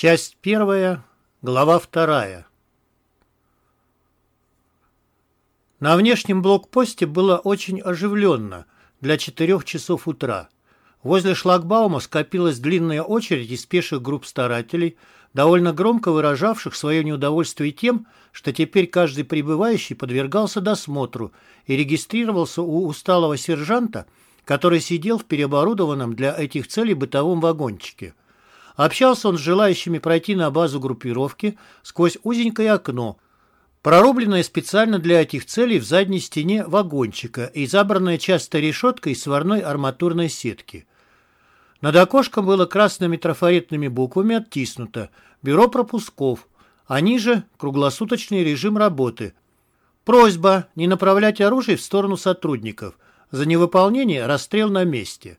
Часть первая, глава вторая. На внешнем блокпосте было очень оживленно для четырех часов утра. Возле шлагбаума скопилась длинная очередь из пеших групп старателей, довольно громко выражавших свое неудовольствие тем, что теперь каждый прибывающий подвергался досмотру и регистрировался у усталого сержанта, который сидел в переоборудованном для этих целей бытовом вагончике. Общался он с желающими пройти на базу группировки сквозь узенькое окно, прорубленное специально для этих целей в задней стене вагончика и забранное часто решеткой из сварной арматурной сетки. Над окошком было красными трафаретными буквами оттиснуто «Бюро пропусков», а ниже «Круглосуточный режим работы». Просьба не направлять оружие в сторону сотрудников. За невыполнение расстрел на месте.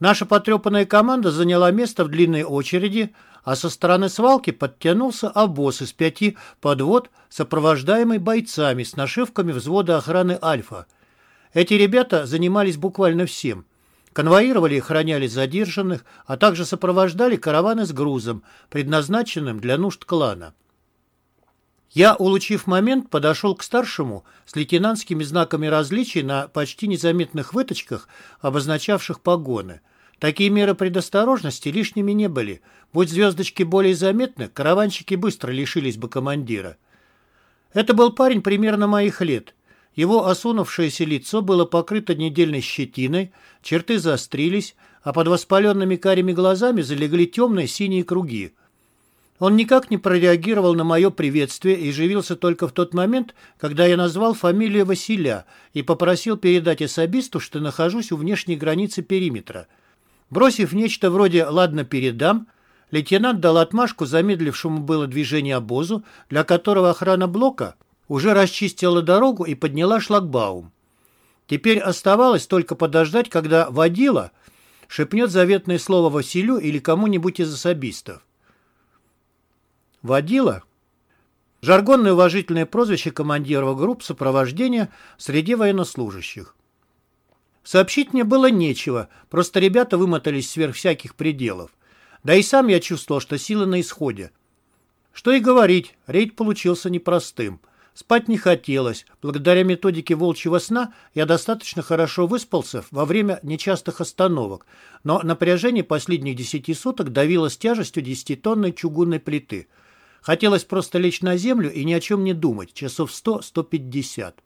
Наша потрепанная команда заняла место в длинной очереди, а со стороны свалки подтянулся обоз из пяти подвод, сопровождаемый бойцами с нашивками взвода охраны «Альфа». Эти ребята занимались буквально всем. Конвоировали и охраняли задержанных, а также сопровождали караваны с грузом, предназначенным для нужд клана. Я, улучив момент, подошел к старшему с лейтенантскими знаками различий на почти незаметных выточках, обозначавших погоны. Такие меры предосторожности лишними не были. Будь звездочки более заметны, караванщики быстро лишились бы командира. Это был парень примерно моих лет. Его осунувшееся лицо было покрыто недельной щетиной, черты заострились, а под воспаленными карими глазами залегли темные синие круги. Он никак не прореагировал на мое приветствие и живился только в тот момент, когда я назвал фамилию Василя и попросил передать особисту, что нахожусь у внешней границы периметра. Бросив нечто вроде «ладно, передам», лейтенант дал отмашку замедлившему было движение обозу, для которого охрана блока уже расчистила дорогу и подняла шлагбаум. Теперь оставалось только подождать, когда водила шепнет заветное слово Василю или кому-нибудь из особистов. Водила – жаргонное уважительное прозвище командиров групп сопровождения среди военнослужащих. Сообщить мне было нечего, просто ребята вымотались сверх всяких пределов. Да и сам я чувствовал, что силы на исходе. Что и говорить, рейд получился непростым. Спать не хотелось. Благодаря методике волчьего сна я достаточно хорошо выспался во время нечастых остановок, но напряжение последних десяти суток давило с тяжестью десятитонной чугунной плиты – Хотелось просто лечь на землю и ни о чем не думать, часов сто-сто пятьдесят.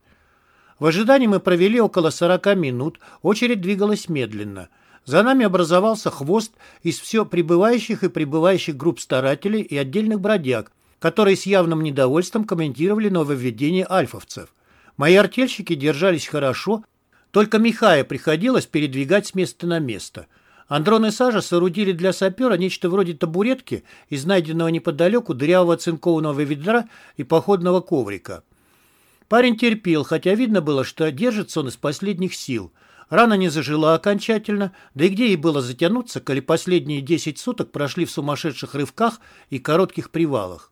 В ожидании мы провели около сорока минут, очередь двигалась медленно. За нами образовался хвост из все прибывающих и прибывающих групп старателей и отдельных бродяг, которые с явным недовольством комментировали нововведение альфовцев. Мои артельщики держались хорошо, только Михая приходилось передвигать с места на место – Андрон и Сажа соорудили для сапера нечто вроде табуретки из найденного неподалеку дырявого цинкованного ведра и походного коврика. Парень терпел, хотя видно было, что держится он из последних сил. Рана не зажила окончательно, да и где ей было затянуться, коли последние десять суток прошли в сумасшедших рывках и коротких привалах.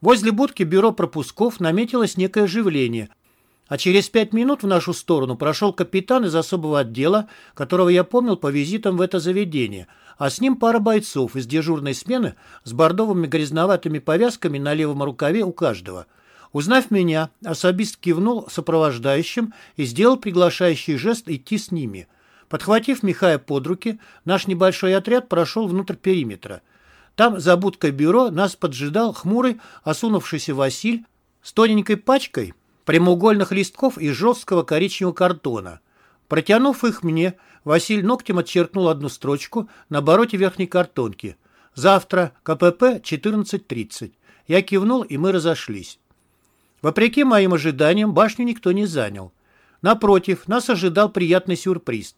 Возле будки бюро пропусков наметилось некое оживление – а через пять минут в нашу сторону прошел капитан из особого отдела, которого я помнил по визитам в это заведение, а с ним пара бойцов из дежурной смены с бордовыми грязноватыми повязками на левом рукаве у каждого. Узнав меня, особист кивнул сопровождающим и сделал приглашающий жест идти с ними. Подхватив Михая под руки, наш небольшой отряд прошел внутрь периметра. Там, за будкой бюро, нас поджидал хмурый, осунувшийся Василь с тоненькой пачкой прямоугольных листков из жесткого коричневого картона. Протянув их мне, Василий ногтем отчеркнул одну строчку на обороте верхней картонки. «Завтра, КПП, 14.30». Я кивнул, и мы разошлись. Вопреки моим ожиданиям, башню никто не занял. Напротив, нас ожидал приятный сюрприз.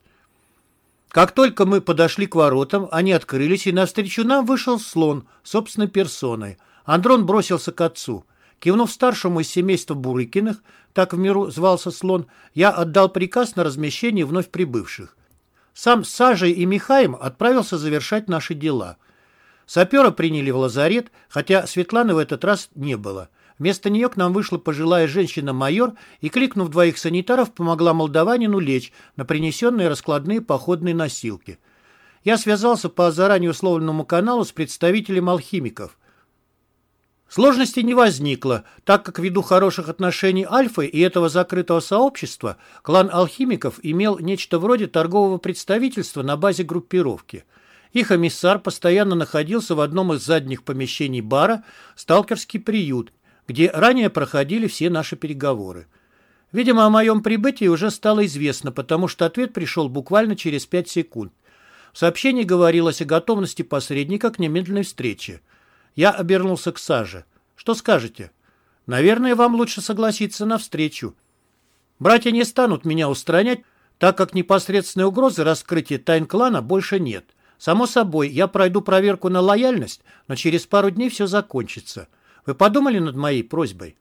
Как только мы подошли к воротам, они открылись, и навстречу нам вышел слон собственной персоной. Андрон бросился к отцу – Кивнув старшему из семейства Бурыкиных, так в миру звался слон, я отдал приказ на размещение вновь прибывших. Сам с Сажей и Михаем отправился завершать наши дела. Сапера приняли в лазарет, хотя Светланы в этот раз не было. Вместо нее к нам вышла пожилая женщина-майор и, кликнув двоих санитаров, помогла молдаванину лечь на принесенные раскладные походные носилки. Я связался по заранее условленному каналу с представителем алхимиков. Сложностей не возникло, так как ввиду хороших отношений Альфы и этого закрытого сообщества клан алхимиков имел нечто вроде торгового представительства на базе группировки. Их эмиссар постоянно находился в одном из задних помещений бара «Сталкерский приют», где ранее проходили все наши переговоры. Видимо, о моем прибытии уже стало известно, потому что ответ пришел буквально через пять секунд. В сообщении говорилось о готовности посредника к немедленной встрече. Я обернулся к Саже. «Что скажете?» «Наверное, вам лучше согласиться на встречу. Братья не станут меня устранять, так как непосредственной угрозы раскрытия тайн клана больше нет. Само собой, я пройду проверку на лояльность, но через пару дней все закончится. Вы подумали над моей просьбой?»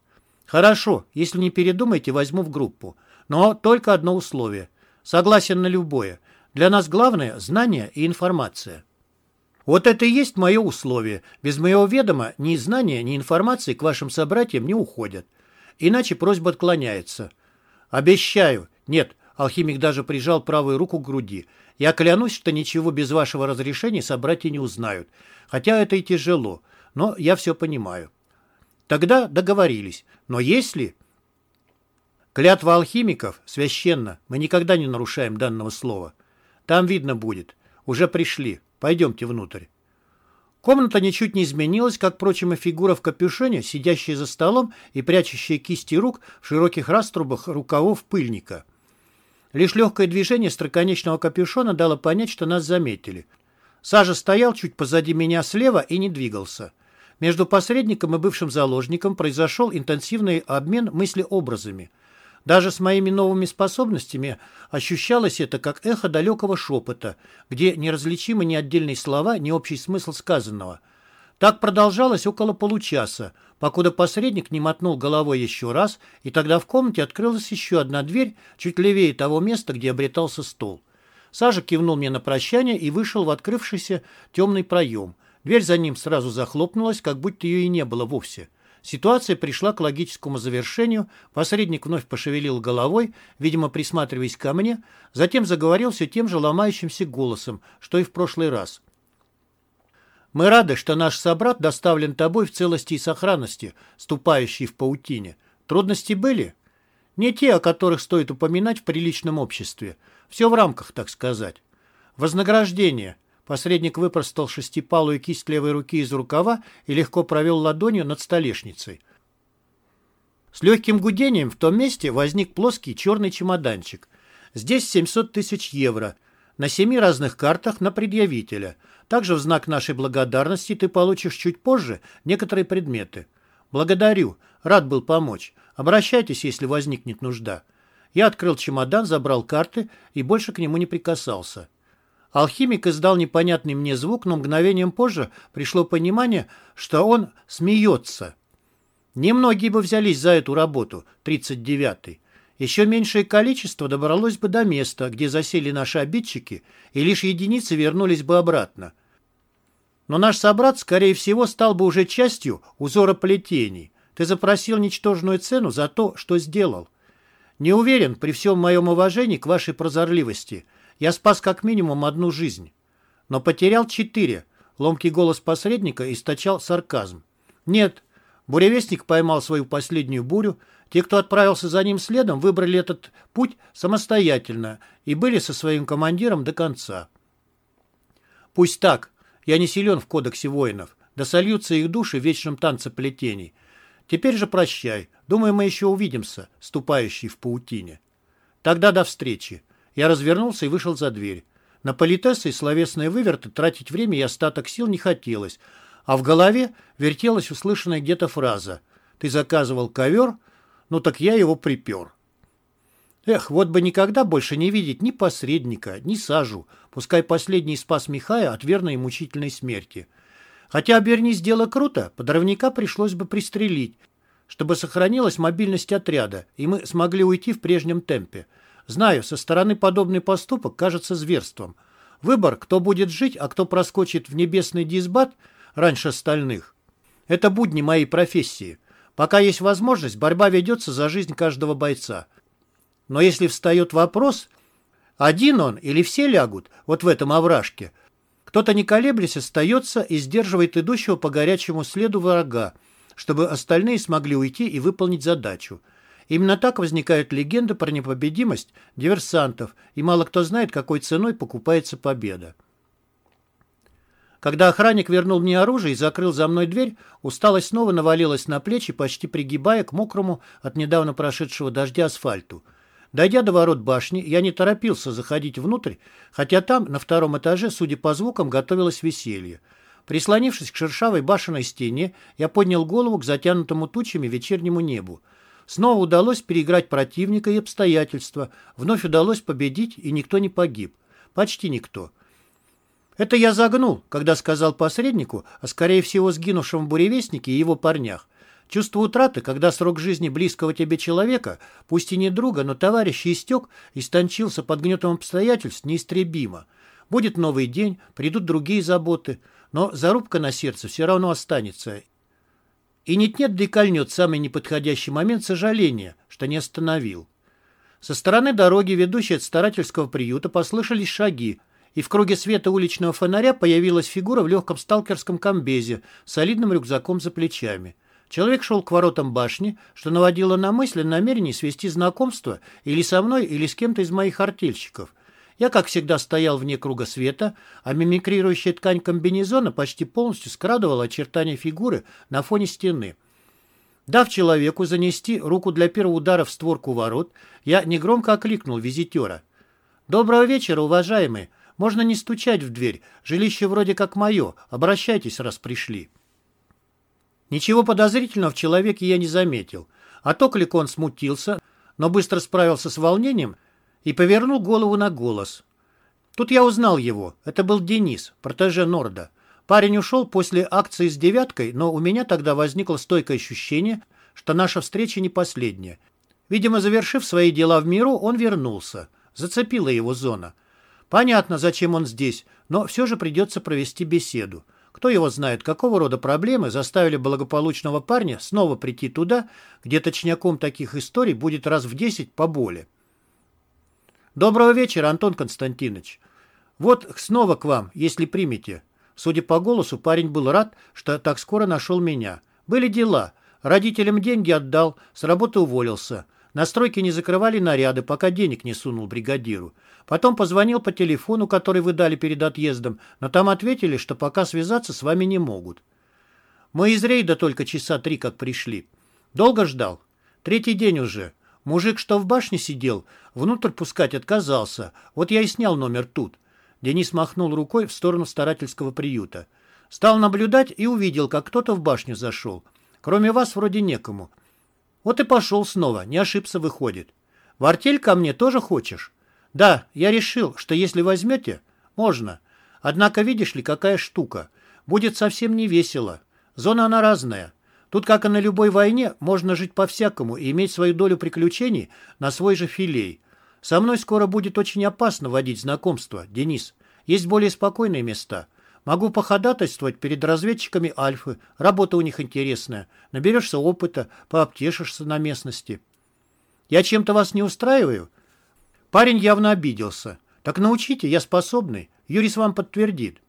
«Хорошо, если не передумаете, возьму в группу. Но только одно условие. Согласен на любое. Для нас главное – знание и информация». Вот это и есть мое условие. Без моего ведома ни знания, ни информации к вашим собратьям не уходят. Иначе просьба отклоняется. Обещаю. Нет, алхимик даже прижал правую руку к груди. Я клянусь, что ничего без вашего разрешения собратья не узнают. Хотя это и тяжело. Но я все понимаю. Тогда договорились. Но если... Клятва алхимиков священна. Мы никогда не нарушаем данного слова. Там видно будет. Уже пришли. Пойдемте внутрь. Комната ничуть не изменилась, как, впрочем, и фигура в капюшоне, сидящая за столом и прячущая кисти рук в широких раструбах рукавов пыльника. Лишь легкое движение строконечного капюшона дало понять, что нас заметили. Сажа стоял чуть позади меня слева и не двигался. Между посредником и бывшим заложником произошел интенсивный обмен мыслеобразами – даже с моими новыми способностями ощущалось это как эхо далекого шепота, где неразличимы ни отдельные слова, ни общий смысл сказанного. Так продолжалось около получаса, покуда посредник не мотнул головой еще раз, и тогда в комнате открылась еще одна дверь, чуть левее того места, где обретался стол. Сажа кивнул мне на прощание и вышел в открывшийся темный проем. Дверь за ним сразу захлопнулась, как будто ее и не было вовсе. Ситуация пришла к логическому завершению, посредник вновь пошевелил головой, видимо, присматриваясь ко мне, затем заговорил все тем же ломающимся голосом, что и в прошлый раз. «Мы рады, что наш собрат доставлен тобой в целости и сохранности, ступающий в паутине. Трудности были?» «Не те, о которых стоит упоминать в приличном обществе. Все в рамках, так сказать. Вознаграждение. Посредник выпростал шестипалую кисть левой руки из рукава и легко провел ладонью над столешницей. С легким гудением в том месте возник плоский черный чемоданчик. Здесь 700 тысяч евро. На семи разных картах на предъявителя. Также в знак нашей благодарности ты получишь чуть позже некоторые предметы. Благодарю. Рад был помочь. Обращайтесь, если возникнет нужда. Я открыл чемодан, забрал карты и больше к нему не прикасался. Алхимик издал непонятный мне звук, но мгновением позже пришло понимание, что он смеется. Немногие бы взялись за эту работу, 39-й. Еще меньшее количество добралось бы до места, где засели наши обидчики, и лишь единицы вернулись бы обратно. Но наш собрат, скорее всего, стал бы уже частью узора плетений. Ты запросил ничтожную цену за то, что сделал. Не уверен, при всем моем уважении к вашей прозорливости – я спас как минимум одну жизнь. Но потерял четыре. Ломкий голос посредника источал сарказм. Нет, буревестник поймал свою последнюю бурю. Те, кто отправился за ним следом, выбрали этот путь самостоятельно и были со своим командиром до конца. Пусть так. Я не силен в кодексе воинов. Да сольются их души в вечном танце плетений. Теперь же прощай. Думаю, мы еще увидимся, ступающий в паутине. Тогда до встречи. Я развернулся и вышел за дверь. На политессы и словесные выверты тратить время и остаток сил не хотелось, а в голове вертелась услышанная где-то фраза «Ты заказывал ковер? Ну так я его припер». Эх, вот бы никогда больше не видеть ни посредника, ни сажу, пускай последний спас Михая от верной и мучительной смерти. Хотя обернись дело круто, подрывника пришлось бы пристрелить, чтобы сохранилась мобильность отряда, и мы смогли уйти в прежнем темпе. Знаю, со стороны подобный поступок кажется зверством. Выбор, кто будет жить, а кто проскочит в небесный дисбат раньше остальных. Это будни моей профессии. Пока есть возможность, борьба ведется за жизнь каждого бойца. Но если встает вопрос, один он или все лягут вот в этом овражке, Кто-то, не колеблясь, остается и сдерживает идущего по горячему следу врага, чтобы остальные смогли уйти и выполнить задачу. Именно так возникают легенды про непобедимость диверсантов, и мало кто знает, какой ценой покупается победа. Когда охранник вернул мне оружие и закрыл за мной дверь, усталость снова навалилась на плечи, почти пригибая к мокрому от недавно прошедшего дождя асфальту. Дойдя до ворот башни, я не торопился заходить внутрь, хотя там, на втором этаже, судя по звукам, готовилось веселье. Прислонившись к шершавой башенной стене, я поднял голову к затянутому тучами вечернему небу. Снова удалось переиграть противника и обстоятельства. Вновь удалось победить, и никто не погиб. Почти никто. Это я загнул, когда сказал посреднику, а скорее всего сгинувшему буревестнике и его парнях. Чувство утраты, когда срок жизни близкого тебе человека, пусть и не друга, но товарища истек, истончился под гнетом обстоятельств, неистребимо. Будет новый день, придут другие заботы, но зарубка на сердце все равно останется. И нет-нет, да и кольнет самый неподходящий момент сожаления, что не остановил. Со стороны дороги, ведущей от старательского приюта, послышались шаги, и в круге света уличного фонаря появилась фигура в легком сталкерском комбезе с солидным рюкзаком за плечами. Человек шел к воротам башни, что наводило на мысль о намерении свести знакомство или со мной, или с кем-то из моих артельщиков. Я, как всегда, стоял вне круга света, а мимикрирующая ткань комбинезона почти полностью скрадывала очертания фигуры на фоне стены. Дав человеку занести руку для первого удара в створку ворот, я негромко окликнул визитера. «Доброго вечера, уважаемые! Можно не стучать в дверь, жилище вроде как мое, обращайтесь, раз пришли». Ничего подозрительного в человеке я не заметил. А то Кликон смутился, но быстро справился с волнением и повернул голову на голос. Тут я узнал его. Это был Денис, протеже Норда. Парень ушел после акции с девяткой, но у меня тогда возникло стойкое ощущение, что наша встреча не последняя. Видимо, завершив свои дела в миру, он вернулся. Зацепила его зона. Понятно, зачем он здесь, но все же придется провести беседу. Кто его знает, какого рода проблемы заставили благополучного парня снова прийти туда, где точняком таких историй будет раз в десять поболее. Доброго вечера, Антон Константинович. Вот снова к вам, если примете. Судя по голосу, парень был рад, что так скоро нашел меня. Были дела. Родителям деньги отдал, с работы уволился. На стройке не закрывали наряды, пока денег не сунул бригадиру. Потом позвонил по телефону, который вы дали перед отъездом, но там ответили, что пока связаться с вами не могут. Мы из рейда только часа три как пришли. Долго ждал? Третий день уже. Мужик, что в башне сидел, внутрь пускать отказался. Вот я и снял номер тут. Денис махнул рукой в сторону старательского приюта. Стал наблюдать и увидел, как кто-то в башню зашел. Кроме вас вроде некому. Вот и пошел снова, не ошибся выходит. В артель ко мне тоже хочешь? Да, я решил, что если возьмете, можно. Однако видишь ли, какая штука. Будет совсем не весело. Зона она разная. Тут, как и на любой войне, можно жить по-всякому и иметь свою долю приключений на свой же филей. Со мной скоро будет очень опасно водить знакомство, Денис. Есть более спокойные места. Могу походатайствовать перед разведчиками Альфы. Работа у них интересная. Наберешься опыта, пообтешишься на местности. Я чем-то вас не устраиваю? Парень явно обиделся. «Так научите, я способный. Юрис вам подтвердит».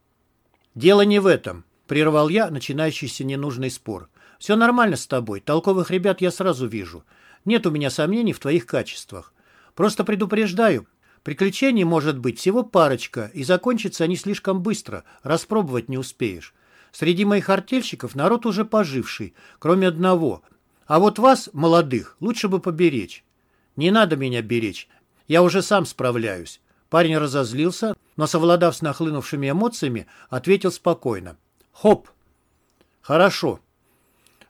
«Дело не в этом», — прервал я начинающийся ненужный спор. «Все нормально с тобой. Толковых ребят я сразу вижу. Нет у меня сомнений в твоих качествах. Просто предупреждаю, приключений может быть всего парочка, и закончатся они слишком быстро, распробовать не успеешь. Среди моих артельщиков народ уже поживший, кроме одного. А вот вас, молодых, лучше бы поберечь. Не надо меня беречь. Я уже сам справляюсь. Парень разозлился, но, совладав с нахлынувшими эмоциями, ответил спокойно. Хоп. Хорошо.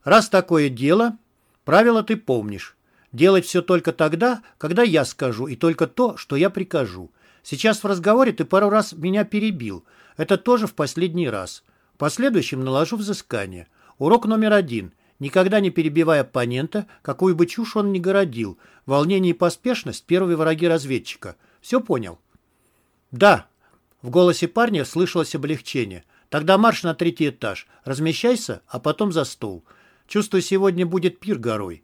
Раз такое дело, правило ты помнишь. Делать все только тогда, когда я скажу, и только то, что я прикажу. Сейчас в разговоре ты пару раз меня перебил. Это тоже в последний раз. В последующем наложу взыскание. Урок номер один. Никогда не перебивая оппонента, какую бы чушь он ни городил. Волнение и поспешность – первые враги разведчика. Все понял? Да. В голосе парня слышалось облегчение. Тогда марш на третий этаж. Размещайся, а потом за стол. Чувствую, сегодня будет пир горой.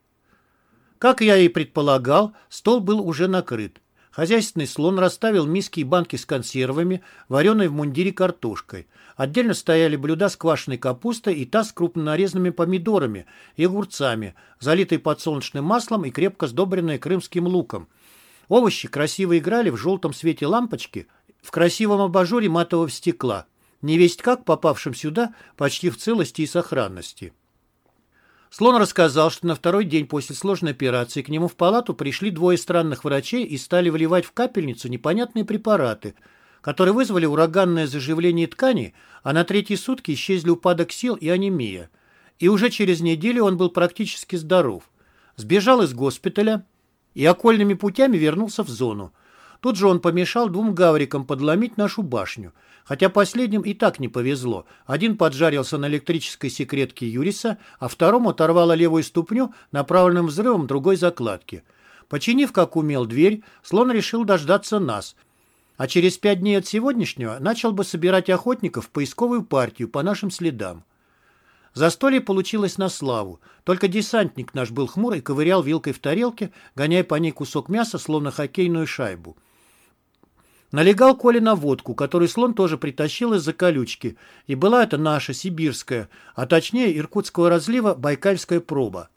Как я и предполагал, стол был уже накрыт. Хозяйственный слон расставил миски и банки с консервами, вареной в мундире картошкой. Отдельно стояли блюда с квашеной капустой и таз с крупно нарезанными помидорами и огурцами, залитые подсолнечным маслом и крепко сдобренные крымским луком. Овощи красиво играли в желтом свете лампочки в красивом абажуре матового стекла, невесть как попавшим сюда почти в целости и сохранности. Слон рассказал, что на второй день после сложной операции к нему в палату пришли двое странных врачей и стали вливать в капельницу непонятные препараты, которые вызвали ураганное заживление тканей, а на третьи сутки исчезли упадок сил и анемия. И уже через неделю он был практически здоров. Сбежал из госпиталя и окольными путями вернулся в зону. Тут же он помешал двум гаврикам подломить нашу башню – Хотя последним и так не повезло. Один поджарился на электрической секретке Юриса, а второму оторвало левую ступню направленным взрывом другой закладки. Починив, как умел, дверь, слон решил дождаться нас. А через пять дней от сегодняшнего начал бы собирать охотников в поисковую партию по нашим следам. Застолье получилось на славу. Только десантник наш был хмурый, ковырял вилкой в тарелке, гоняя по ней кусок мяса, словно хоккейную шайбу. Налегал Коля на водку, которую слон тоже притащил из-за колючки, и была это наша, сибирская, а точнее иркутского разлива байкальская проба.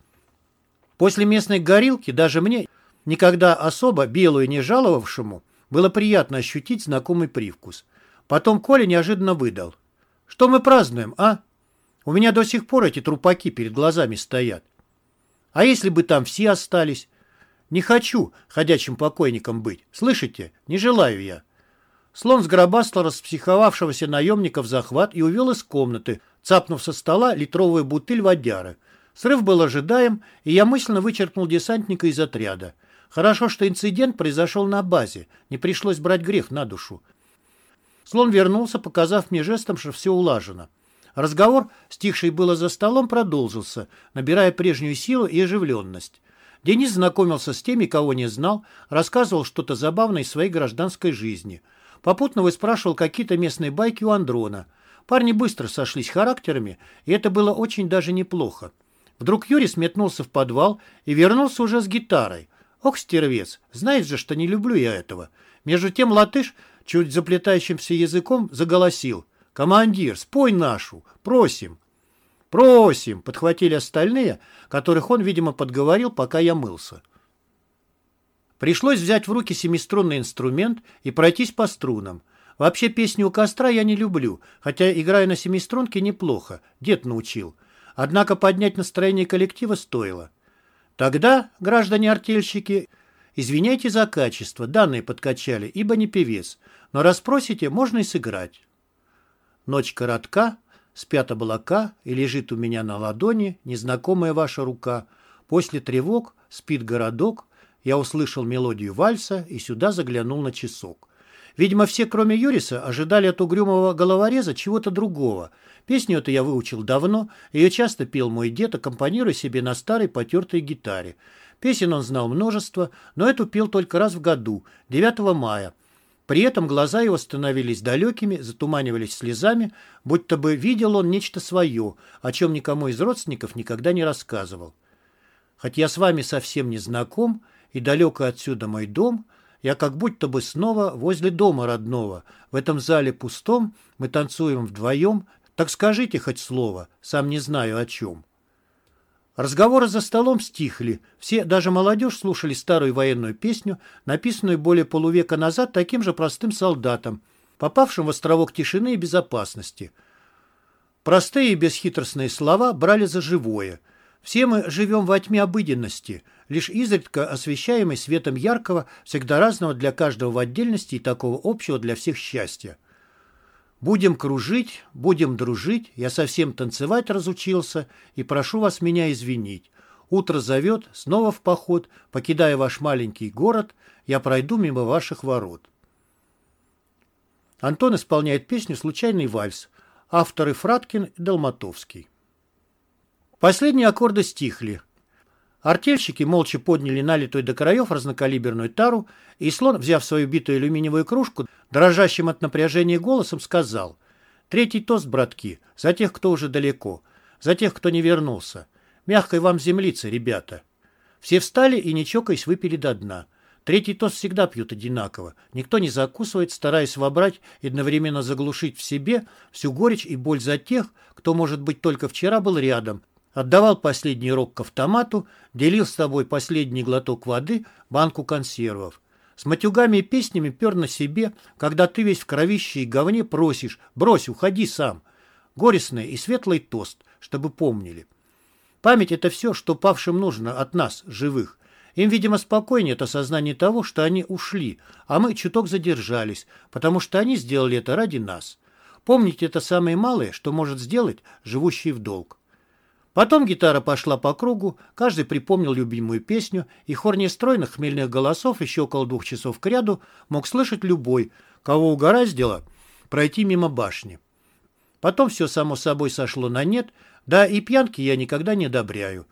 После местной горилки даже мне, никогда особо белую не жаловавшему, было приятно ощутить знакомый привкус. Потом Коля неожиданно выдал. «Что мы празднуем, а? У меня до сих пор эти трупаки перед глазами стоят. А если бы там все остались? Не хочу ходячим покойником быть. Слышите? Не желаю я. Слон сгробастал распсиховавшегося наемника в захват и увел из комнаты, цапнув со стола литровую бутыль водяры. Срыв был ожидаем, и я мысленно вычеркнул десантника из отряда. Хорошо, что инцидент произошел на базе, не пришлось брать грех на душу. Слон вернулся, показав мне жестом, что все улажено. Разговор, стихший было за столом, продолжился, набирая прежнюю силу и оживленность. Денис знакомился с теми, кого не знал, рассказывал что-то забавное из своей гражданской жизни – Попутно выспрашивал какие-то местные байки у Андрона. Парни быстро сошлись характерами, и это было очень даже неплохо. Вдруг Юрий сметнулся в подвал и вернулся уже с гитарой. Ох, стервец, знаешь же, что не люблю я этого. Между тем латыш, чуть заплетающимся языком, заголосил. «Командир, спой нашу! Просим!» «Просим!» — подхватили остальные, которых он, видимо, подговорил, пока я мылся. Пришлось взять в руки семиструнный инструмент и пройтись по струнам. Вообще песню у костра я не люблю, хотя играю на семиструнке неплохо, дед научил. Однако поднять настроение коллектива стоило. Тогда, граждане-артельщики, извиняйте за качество, данные подкачали, ибо не певец, но расспросите, можно и сыграть. Ночь коротка, спят облака, и лежит у меня на ладони незнакомая ваша рука. После тревог спит городок, я услышал мелодию вальса и сюда заглянул на часок. Видимо, все, кроме Юриса, ожидали от угрюмого головореза чего-то другого. Песню эту я выучил давно, ее часто пел мой дед, аккомпанируя себе на старой потертой гитаре. Песен он знал множество, но эту пел только раз в году, 9 мая. При этом глаза его становились далекими, затуманивались слезами, будто бы видел он нечто свое, о чем никому из родственников никогда не рассказывал. Хоть я с вами совсем не знаком, и далеко отсюда мой дом, я как будто бы снова возле дома родного. В этом зале пустом мы танцуем вдвоем. Так скажите хоть слово, сам не знаю о чем. Разговоры за столом стихли. Все, даже молодежь, слушали старую военную песню, написанную более полувека назад таким же простым солдатом, попавшим в островок тишины и безопасности. Простые и бесхитростные слова брали за живое. Все мы живем во тьме обыденности – лишь изредка освещаемый светом яркого, всегда разного для каждого в отдельности и такого общего для всех счастья. Будем кружить, будем дружить, я совсем танцевать разучился, и прошу вас меня извинить. Утро зовет, снова в поход, покидая ваш маленький город, я пройду мимо ваших ворот. Антон исполняет песню «Случайный вальс», авторы Фраткин и Долматовский. Последние аккорды стихли. Артельщики молча подняли налитую до краев разнокалиберную тару, и слон, взяв свою битую алюминиевую кружку, дрожащим от напряжения голосом сказал «Третий тост, братки, за тех, кто уже далеко, за тех, кто не вернулся. Мягкой вам землицы, ребята». Все встали и, не чокаясь, выпили до дна. Третий тост всегда пьют одинаково. Никто не закусывает, стараясь вобрать и одновременно заглушить в себе всю горечь и боль за тех, кто, может быть, только вчера был рядом, отдавал последний рог к автомату, делил с тобой последний глоток воды, банку консервов. С матюгами и песнями пер на себе, когда ты весь в кровище и говне просишь «брось, уходи сам». Горестный и светлый тост, чтобы помнили. Память — это все, что павшим нужно от нас, живых. Им, видимо, спокойнее от осознания того, что они ушли, а мы чуток задержались, потому что они сделали это ради нас. Помните, это самое малое, что может сделать живущий в долг. Потом гитара пошла по кругу, каждый припомнил любимую песню, и хор нестройных хмельных голосов еще около двух часов к ряду мог слышать любой, кого угораздило пройти мимо башни. Потом все само собой сошло на нет, да и пьянки я никогда не одобряю.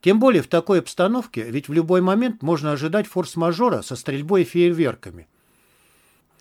Тем более в такой обстановке, ведь в любой момент можно ожидать форс-мажора со стрельбой и фейерверками.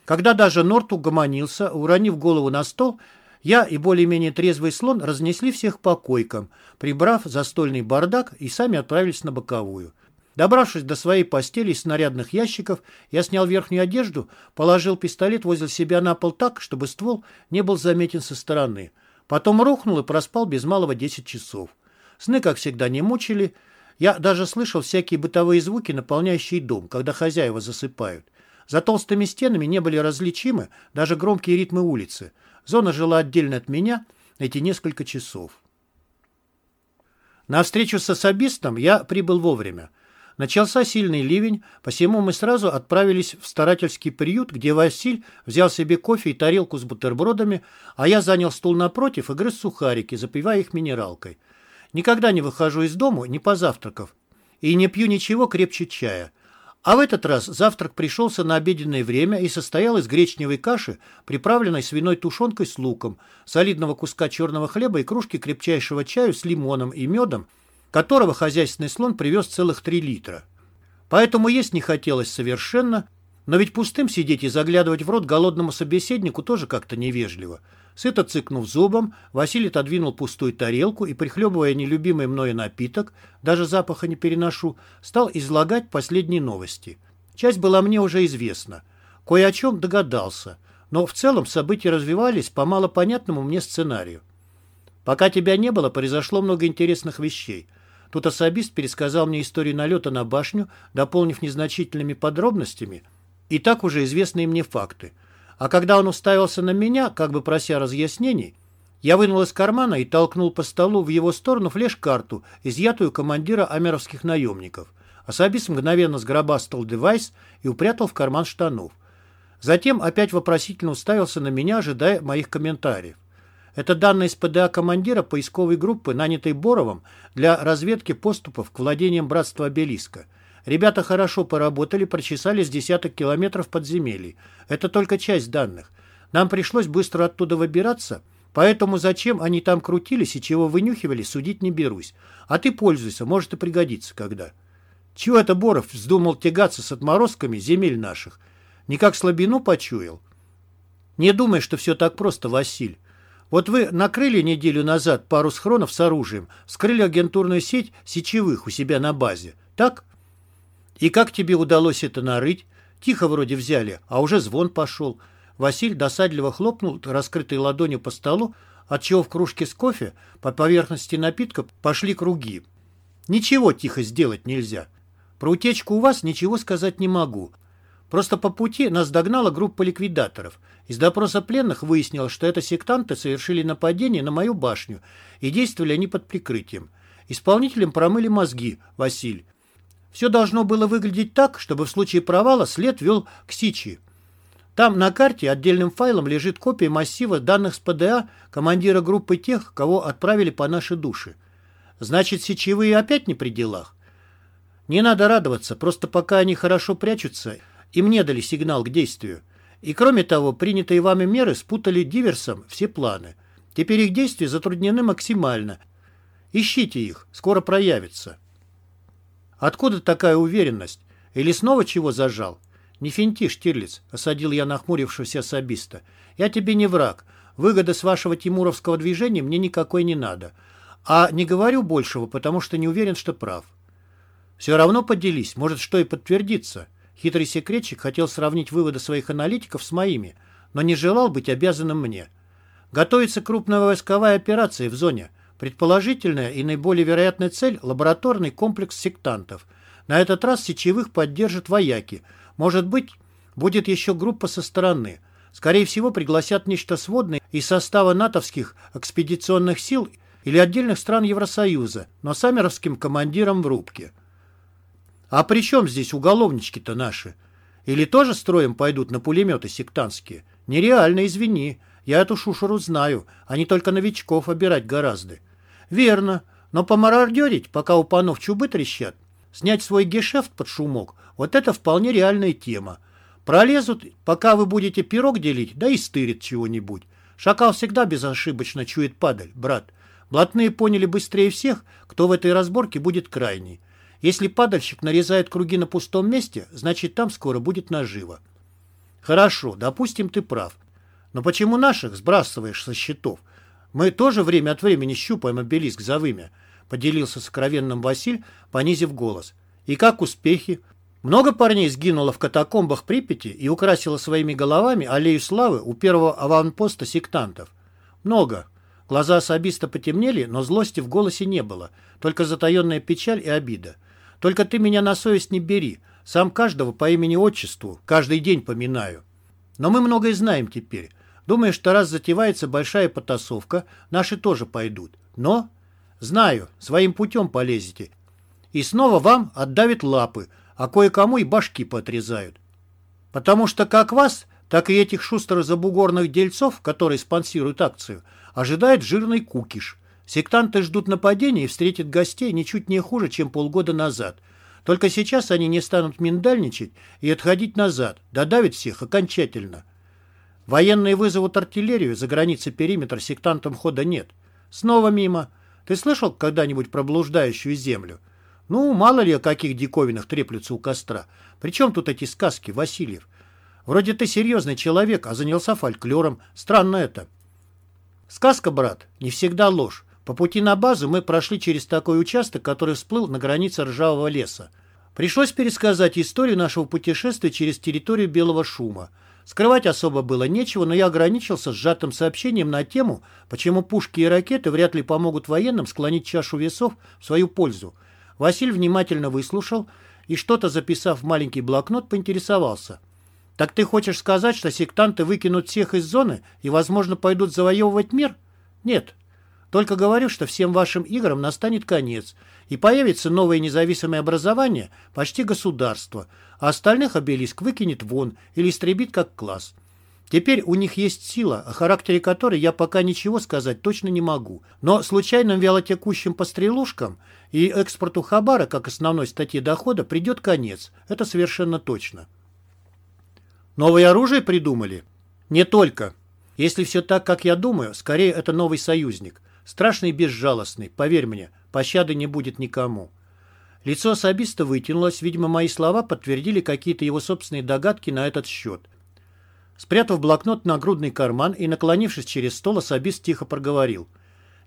Когда даже Норт угомонился, уронив голову на стол, я и более-менее трезвый слон разнесли всех по койкам, прибрав застольный бардак и сами отправились на боковую. Добравшись до своей постели из снарядных ящиков, я снял верхнюю одежду, положил пистолет возле себя на пол так, чтобы ствол не был заметен со стороны. Потом рухнул и проспал без малого 10 часов. Сны, как всегда, не мучили. Я даже слышал всякие бытовые звуки, наполняющие дом, когда хозяева засыпают. За толстыми стенами не были различимы даже громкие ритмы улицы. Зона жила отдельно от меня эти несколько часов. На встречу с особистом я прибыл вовремя. Начался сильный ливень, посему мы сразу отправились в старательский приют, где Василь взял себе кофе и тарелку с бутербродами, а я занял стул напротив и грыз сухарики, запивая их минералкой. Никогда не выхожу из дому, не позавтракав. И не пью ничего крепче чая. А в этот раз завтрак пришелся на обеденное время и состоял из гречневой каши, приправленной свиной тушенкой с луком, солидного куска черного хлеба и кружки крепчайшего чаю с лимоном и медом, которого хозяйственный слон привез целых три литра. Поэтому есть не хотелось совершенно, но ведь пустым сидеть и заглядывать в рот голодному собеседнику тоже как-то невежливо. Сыто цыкнув зубом, Василий отодвинул пустую тарелку и, прихлебывая нелюбимый мною напиток, даже запаха не переношу, стал излагать последние новости. Часть была мне уже известна. Кое о чем догадался, но в целом события развивались по малопонятному мне сценарию. Пока тебя не было, произошло много интересных вещей. Тут особист пересказал мне историю налета на башню, дополнив незначительными подробностями и так уже известные мне факты – а когда он уставился на меня, как бы прося разъяснений, я вынул из кармана и толкнул по столу в его сторону флеш-карту, изъятую командира амеровских наемников. Особист мгновенно сгробастал девайс и упрятал в карман штанов. Затем опять вопросительно уставился на меня, ожидая моих комментариев. Это данные из ПДА командира поисковой группы, нанятой Боровым для разведки поступов к владениям братства Обелиска – Ребята хорошо поработали, прочесали с десяток километров подземелий. Это только часть данных. Нам пришлось быстро оттуда выбираться, поэтому зачем они там крутились и чего вынюхивали, судить не берусь. А ты пользуйся, может и пригодится когда. Чего это Боров вздумал тягаться с отморозками земель наших? Никак слабину почуял? Не думай, что все так просто, Василь. Вот вы накрыли неделю назад пару схронов с оружием, скрыли агентурную сеть сечевых у себя на базе. Так? «И как тебе удалось это нарыть? Тихо вроде взяли, а уже звон пошел». Василь досадливо хлопнул раскрытой ладонью по столу, отчего в кружке с кофе по поверхности напитка пошли круги. «Ничего тихо сделать нельзя. Про утечку у вас ничего сказать не могу. Просто по пути нас догнала группа ликвидаторов. Из допроса пленных выяснилось, что это сектанты совершили нападение на мою башню, и действовали они под прикрытием. Исполнителям промыли мозги, Василь. Все должно было выглядеть так, чтобы в случае провала след вел к Сичи. Там на карте отдельным файлом лежит копия массива данных с ПДА командира группы тех, кого отправили по нашей душе. Значит, сечевые опять не при делах? Не надо радоваться, просто пока они хорошо прячутся, им не дали сигнал к действию. И кроме того, принятые вами меры спутали диверсом все планы. Теперь их действия затруднены максимально. Ищите их, скоро проявятся. Откуда такая уверенность? Или снова чего зажал? Не финти, Штирлиц, осадил я нахмурившегося особиста. Я тебе не враг. Выгода с вашего тимуровского движения мне никакой не надо. А не говорю большего, потому что не уверен, что прав. Все равно поделись, может, что и подтвердится. Хитрый секретчик хотел сравнить выводы своих аналитиков с моими, но не желал быть обязанным мне. Готовится крупная войсковая операция в зоне. Предположительная и наиболее вероятная цель – лабораторный комплекс сектантов. На этот раз сечевых поддержат вояки. Может быть, будет еще группа со стороны. Скорее всего, пригласят нечто сводное из состава натовских экспедиционных сил или отдельных стран Евросоюза, но с командиром в рубке. А при чем здесь уголовнички-то наши? Или тоже строем пойдут на пулеметы сектантские? Нереально, извини. Я эту шушеру знаю, они только новичков обирать гораздо. Верно, но помародерить, пока у панов чубы трещат, снять свой гешефт под шумок, вот это вполне реальная тема. Пролезут, пока вы будете пирог делить, да и стырит чего-нибудь. Шакал всегда безошибочно чует падаль, брат. Блатные поняли быстрее всех, кто в этой разборке будет крайний. Если падальщик нарезает круги на пустом месте, значит там скоро будет наживо. Хорошо, допустим, ты прав. Но почему наших сбрасываешь со счетов? Мы тоже время от времени щупаем обелиск за вымя, поделился сокровенным Василь, понизив голос. И как успехи? Много парней сгинуло в катакомбах Припяти и украсило своими головами аллею славы у первого аванпоста сектантов. Много. Глаза особисто потемнели, но злости в голосе не было, только затаенная печаль и обида. Только ты меня на совесть не бери, сам каждого по имени-отчеству каждый день поминаю. Но мы многое знаем теперь. Думаю, что раз затевается большая потасовка, наши тоже пойдут. Но, знаю, своим путем полезете. И снова вам отдавят лапы, а кое-кому и башки поотрезают. Потому что как вас, так и этих шустрых забугорных дельцов, которые спонсируют акцию, ожидает жирный кукиш. Сектанты ждут нападения и встретят гостей ничуть не хуже, чем полгода назад. Только сейчас они не станут миндальничать и отходить назад, додавят всех окончательно. Военные вызовут артиллерию, за границей периметра сектантам хода нет. Снова мимо. Ты слышал когда-нибудь про блуждающую землю? Ну, мало ли о каких диковинах треплются у костра. Причем тут эти сказки, Васильев? Вроде ты серьезный человек, а занялся фольклором. Странно это. Сказка, брат, не всегда ложь. По пути на базу мы прошли через такой участок, который всплыл на границе ржавого леса. Пришлось пересказать историю нашего путешествия через территорию Белого Шума. Скрывать особо было нечего, но я ограничился сжатым сообщением на тему, почему пушки и ракеты вряд ли помогут военным склонить чашу весов в свою пользу. Василь внимательно выслушал и, что-то записав в маленький блокнот, поинтересовался. «Так ты хочешь сказать, что сектанты выкинут всех из зоны и, возможно, пойдут завоевывать мир?» «Нет. Только говорю, что всем вашим играм настанет конец, и появится новое независимое образование, почти государство, а остальных обелиск выкинет вон или истребит как класс. Теперь у них есть сила, о характере которой я пока ничего сказать точно не могу. Но случайным вялотекущим пострелушкам и экспорту хабара как основной статье дохода придет конец. Это совершенно точно. Новое оружие придумали? Не только. Если все так, как я думаю, скорее это новый союзник. Страшный и безжалостный, поверь мне, пощады не будет никому. Лицо особиста вытянулось, видимо, мои слова подтвердили какие-то его собственные догадки на этот счет. Спрятав блокнот на грудный карман и наклонившись через стол, особист тихо проговорил.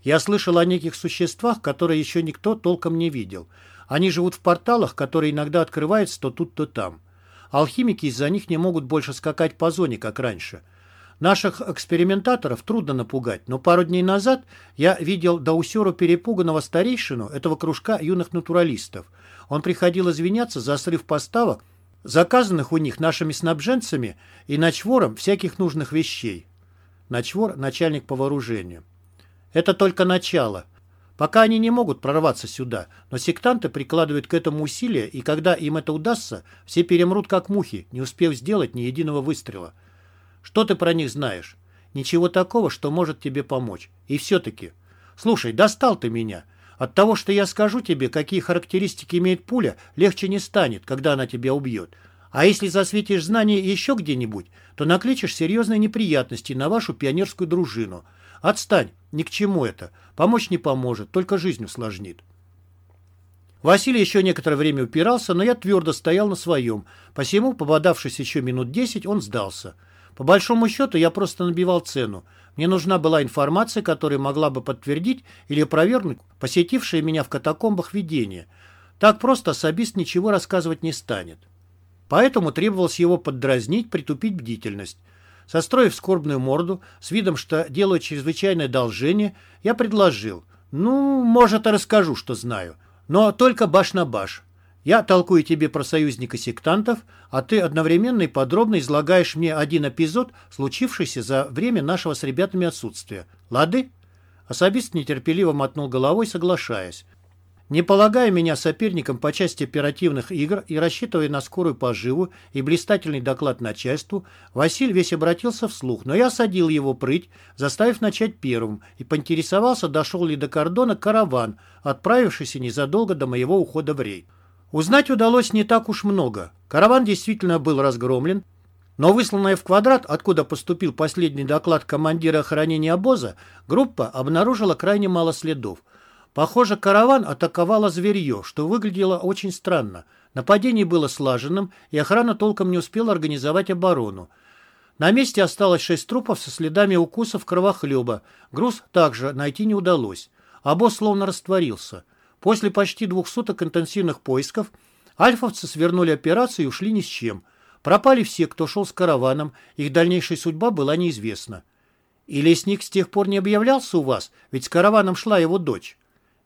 «Я слышал о неких существах, которые еще никто толком не видел. Они живут в порталах, которые иногда открываются то тут, то там. Алхимики из-за них не могут больше скакать по зоне, как раньше. Наших экспериментаторов трудно напугать, но пару дней назад я видел Даусеру перепуганного старейшину этого кружка юных натуралистов. Он приходил извиняться за срыв поставок, заказанных у них нашими снабженцами и ночвором всяких нужных вещей. Ночвор – начальник по вооружению. Это только начало. Пока они не могут прорваться сюда, но сектанты прикладывают к этому усилия, и когда им это удастся, все перемрут как мухи, не успев сделать ни единого выстрела. Что ты про них знаешь? Ничего такого, что может тебе помочь. И все-таки. Слушай, достал ты меня. От того, что я скажу тебе, какие характеристики имеет пуля, легче не станет, когда она тебя убьет. А если засветишь знания еще где-нибудь, то накличешь серьезные неприятности на вашу пионерскую дружину. Отстань, ни к чему это. Помочь не поможет, только жизнь усложнит. Василий еще некоторое время упирался, но я твердо стоял на своем. Посему, пободавшись еще минут десять, он сдался. По большому счету, я просто набивал цену. Мне нужна была информация, которая могла бы подтвердить или опровергнуть посетившее меня в катакомбах видение. Так просто особист ничего рассказывать не станет. поэтому требовалось его поддразнить, притупить бдительность. Состроив скорбную морду, с видом, что делаю чрезвычайное должение, я предложил. «Ну, может, и расскажу, что знаю. Но только баш на баш. Я толкую тебе про союзника сектантов, а ты одновременно и подробно излагаешь мне один эпизод, случившийся за время нашего с ребятами отсутствия. Лады?» Особист нетерпеливо мотнул головой, соглашаясь. Не полагая меня соперником по части оперативных игр и рассчитывая на скорую поживу и блистательный доклад начальству, Василь весь обратился вслух, но я осадил его прыть, заставив начать первым, и поинтересовался, дошел ли до кордона караван, отправившийся незадолго до моего ухода в рейд. Узнать удалось не так уж много. Караван действительно был разгромлен, но высланная в квадрат, откуда поступил последний доклад командира охранения обоза, группа обнаружила крайне мало следов – Похоже, караван атаковало зверье, что выглядело очень странно. Нападение было слаженным, и охрана толком не успела организовать оборону. На месте осталось шесть трупов со следами укусов кровохлеба. Груз также найти не удалось. Босс словно растворился. После почти двух суток интенсивных поисков альфовцы свернули операцию и ушли ни с чем. Пропали все, кто шел с караваном, их дальнейшая судьба была неизвестна. И лесник с тех пор не объявлялся у вас, ведь с караваном шла его дочь.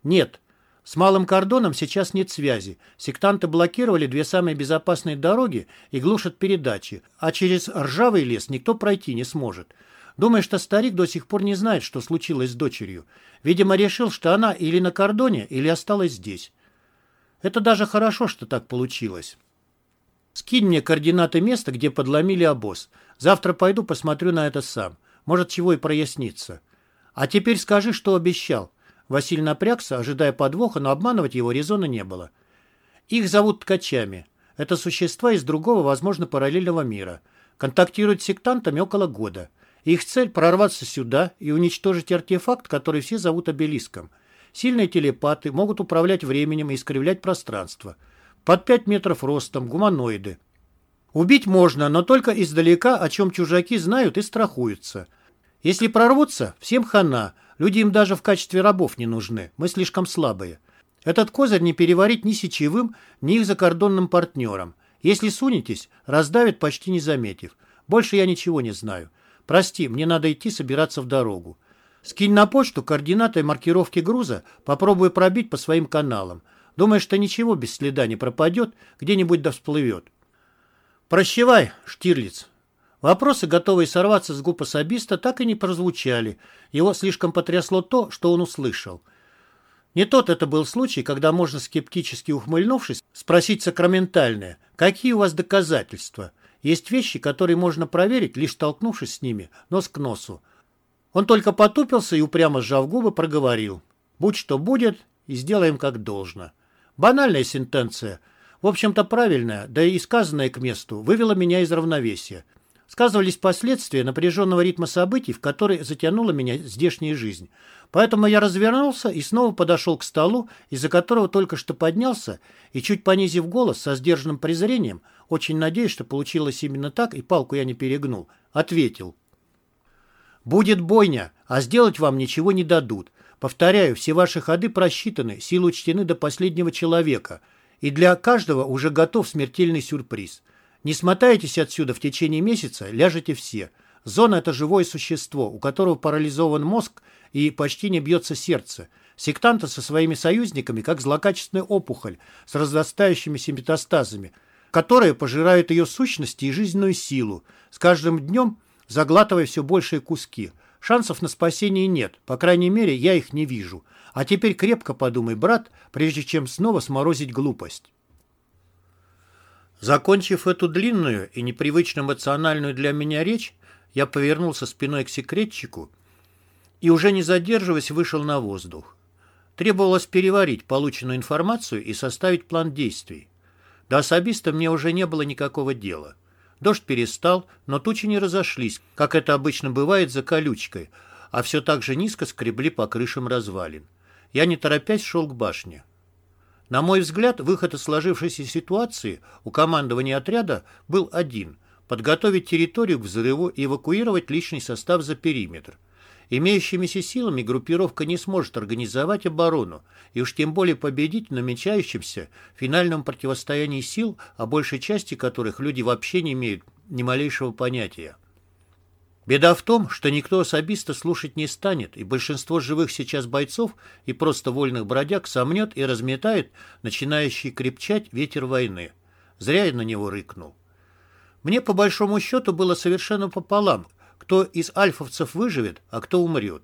Нет. С малым кордоном сейчас нет связи. Сектанты блокировали две самые безопасные дороги и глушат передачи, а через ржавый лес никто пройти не сможет. Думаю, что старик до сих пор не знает, что случилось с дочерью. Видимо, решил, что она или на кордоне, или осталась здесь. Это даже хорошо, что так получилось. Скинь мне координаты места, где подломили обоз. Завтра пойду посмотрю на это сам. Может, чего и прояснится. А теперь скажи, что обещал. Василий напрягся, ожидая подвоха, но обманывать его резона не было. Их зовут ткачами. Это существа из другого, возможно, параллельного мира. Контактируют с сектантами около года. Их цель – прорваться сюда и уничтожить артефакт, который все зовут обелиском. Сильные телепаты могут управлять временем и искривлять пространство. Под 5 метров ростом, гуманоиды. Убить можно, но только издалека, о чем чужаки знают и страхуются. Если прорвутся, всем хана – Люди им даже в качестве рабов не нужны. Мы слишком слабые. Этот козырь не переварить ни сечевым, ни их закордонным партнерам. Если сунетесь, раздавят почти не заметив. Больше я ничего не знаю. Прости, мне надо идти собираться в дорогу. Скинь на почту координаты маркировки груза, попробую пробить по своим каналам. Думаешь, что ничего без следа не пропадет, где-нибудь да всплывет. Прощавай, Штирлиц. Вопросы, готовые сорваться с губ особиста, так и не прозвучали. Его слишком потрясло то, что он услышал. Не тот это был случай, когда можно, скептически ухмыльнувшись, спросить сакраментальное, какие у вас доказательства? Есть вещи, которые можно проверить, лишь столкнувшись с ними, нос к носу. Он только потупился и, упрямо сжав губы, проговорил. «Будь что будет, и сделаем как должно». Банальная сентенция, в общем-то правильная, да и сказанная к месту, вывела меня из равновесия. Сказывались последствия напряженного ритма событий, в который затянула меня здешняя жизнь. Поэтому я развернулся и снова подошел к столу, из-за которого только что поднялся, и, чуть понизив голос со сдержанным презрением, очень надеюсь, что получилось именно так, и палку я не перегнул, ответил. «Будет бойня, а сделать вам ничего не дадут. Повторяю, все ваши ходы просчитаны, силы учтены до последнего человека, и для каждого уже готов смертельный сюрприз». Не смотаетесь отсюда в течение месяца, ляжете все. Зона – это живое существо, у которого парализован мозг и почти не бьется сердце. Сектанты со своими союзниками, как злокачественная опухоль с разрастающимися метастазами, которые пожирают ее сущность и жизненную силу, с каждым днем заглатывая все большие куски. Шансов на спасение нет, по крайней мере, я их не вижу. А теперь крепко подумай, брат, прежде чем снова сморозить глупость. Закончив эту длинную и непривычно эмоциональную для меня речь, я повернулся спиной к секретчику и, уже не задерживаясь, вышел на воздух. Требовалось переварить полученную информацию и составить план действий. До особиста мне уже не было никакого дела. Дождь перестал, но тучи не разошлись, как это обычно бывает за колючкой, а все так же низко скребли по крышам развалин. Я, не торопясь, шел к башне. На мой взгляд, выход из сложившейся ситуации у командования отряда был один – подготовить территорию к взрыву и эвакуировать личный состав за периметр. Имеющимися силами группировка не сможет организовать оборону, и уж тем более победить в намечающемся финальном противостоянии сил, о большей части которых люди вообще не имеют ни малейшего понятия. Беда в том, что никто особисто слушать не станет, и большинство живых сейчас бойцов и просто вольных бродяг сомнет и разметает начинающий крепчать ветер войны. Зря я на него рыкнул. Мне, по большому счету, было совершенно пополам, кто из альфовцев выживет, а кто умрет.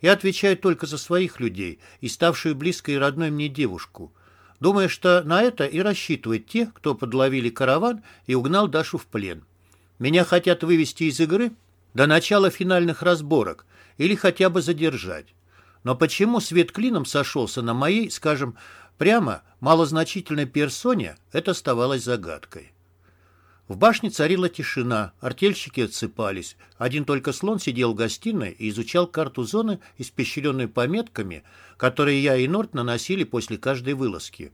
Я отвечаю только за своих людей и ставшую близкой и родной мне девушку. Думаю, что на это и рассчитывают те, кто подловили караван и угнал Дашу в плен. Меня хотят вывести из игры до начала финальных разборок или хотя бы задержать. Но почему свет клином сошелся на моей, скажем, прямо малозначительной персоне, это оставалось загадкой. В башне царила тишина, артельщики отсыпались. Один только слон сидел в гостиной и изучал карту зоны, испещренную пометками, которые я и Норт наносили после каждой вылазки.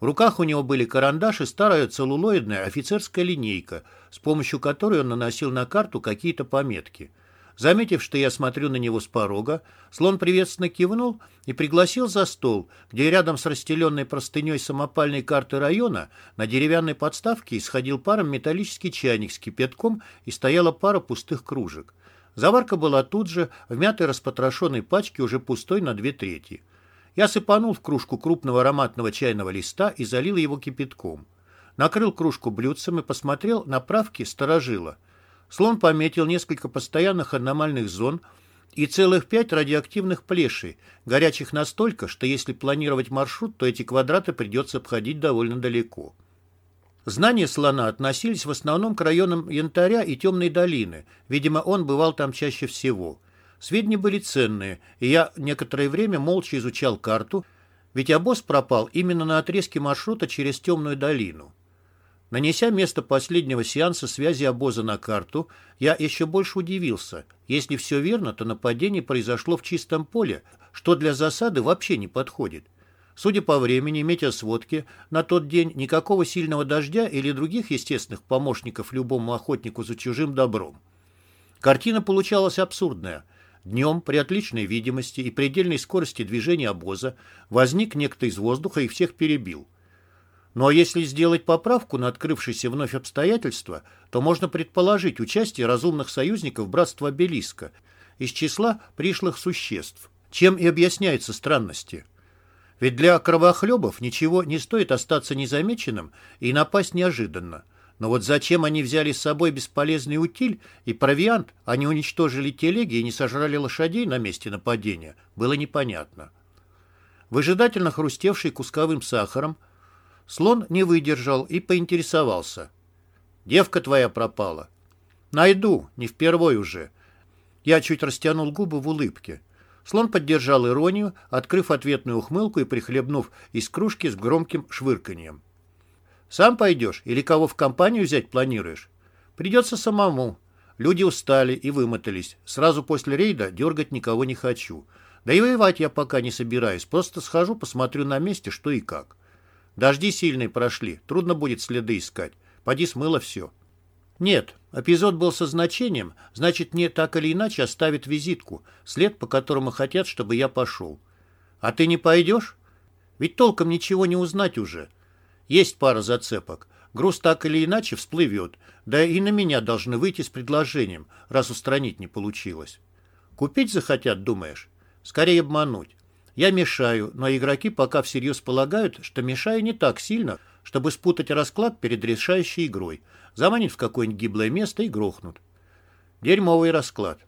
В руках у него были карандаш и старая целлулоидная офицерская линейка, с помощью которой он наносил на карту какие-то пометки – Заметив, что я смотрю на него с порога, слон приветственно кивнул и пригласил за стол, где рядом с расстеленной простыней самопальной карты района на деревянной подставке исходил паром металлический чайник с кипятком и стояла пара пустых кружек. Заварка была тут же, в мятой распотрошенной пачке, уже пустой на две трети. Я сыпанул в кружку крупного ароматного чайного листа и залил его кипятком. Накрыл кружку блюдцем и посмотрел на правки сторожила – Слон пометил несколько постоянных аномальных зон и целых пять радиоактивных плешей, горячих настолько, что если планировать маршрут, то эти квадраты придется обходить довольно далеко. Знания слона относились в основном к районам Янтаря и Темной долины. Видимо, он бывал там чаще всего. Сведения были ценные, и я некоторое время молча изучал карту, ведь обоз пропал именно на отрезке маршрута через Темную долину. Нанеся место последнего сеанса связи обоза на карту, я еще больше удивился. Если все верно, то нападение произошло в чистом поле, что для засады вообще не подходит. Судя по времени метеосводки, на тот день никакого сильного дождя или других естественных помощников любому охотнику за чужим добром. Картина получалась абсурдная. Днем, при отличной видимости и предельной скорости движения обоза, возник некто из воздуха и всех перебил. Ну а если сделать поправку на открывшиеся вновь обстоятельства, то можно предположить участие разумных союзников братства Обелиска из числа пришлых существ, чем и объясняются странности. Ведь для кровохлебов ничего не стоит остаться незамеченным и напасть неожиданно. Но вот зачем они взяли с собой бесполезный утиль и провиант, они уничтожили телеги и не сожрали лошадей на месте нападения, было непонятно. Выжидательно хрустевший кусковым сахаром, Слон не выдержал и поинтересовался. «Девка твоя пропала». «Найду, не впервой уже». Я чуть растянул губы в улыбке. Слон поддержал иронию, открыв ответную ухмылку и прихлебнув из кружки с громким швырканьем. «Сам пойдешь или кого в компанию взять планируешь?» «Придется самому. Люди устали и вымотались. Сразу после рейда дергать никого не хочу. Да и воевать я пока не собираюсь. Просто схожу, посмотрю на месте, что и как». Дожди сильные прошли, трудно будет следы искать. Поди смыло все. Нет, эпизод был со значением, значит, мне так или иначе оставят визитку, след, по которому хотят, чтобы я пошел. А ты не пойдешь? Ведь толком ничего не узнать уже. Есть пара зацепок. Груз так или иначе всплывет, да и на меня должны выйти с предложением, раз устранить не получилось. Купить захотят, думаешь? Скорее обмануть. Я мешаю, но игроки пока всерьез полагают, что мешаю не так сильно, чтобы спутать расклад перед решающей игрой, заманить в какое-нибудь гиблое место и грохнут. Дерьмовый расклад.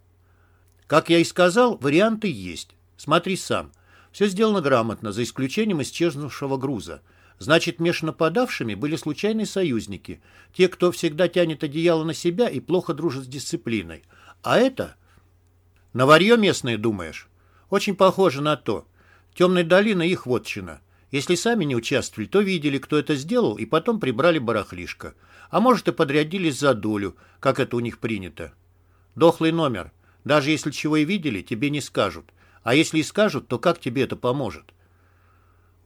Как я и сказал, варианты есть. Смотри сам. Все сделано грамотно, за исключением исчезнувшего груза. Значит, между нападавшими были случайные союзники, те, кто всегда тянет одеяло на себя и плохо дружит с дисциплиной. А это... Наварье местное, думаешь? Очень похоже на то. Темная долина их вотчина. Если сами не участвовали, то видели, кто это сделал, и потом прибрали барахлишко. А может, и подрядились за долю, как это у них принято. Дохлый номер. Даже если чего и видели, тебе не скажут. А если и скажут, то как тебе это поможет?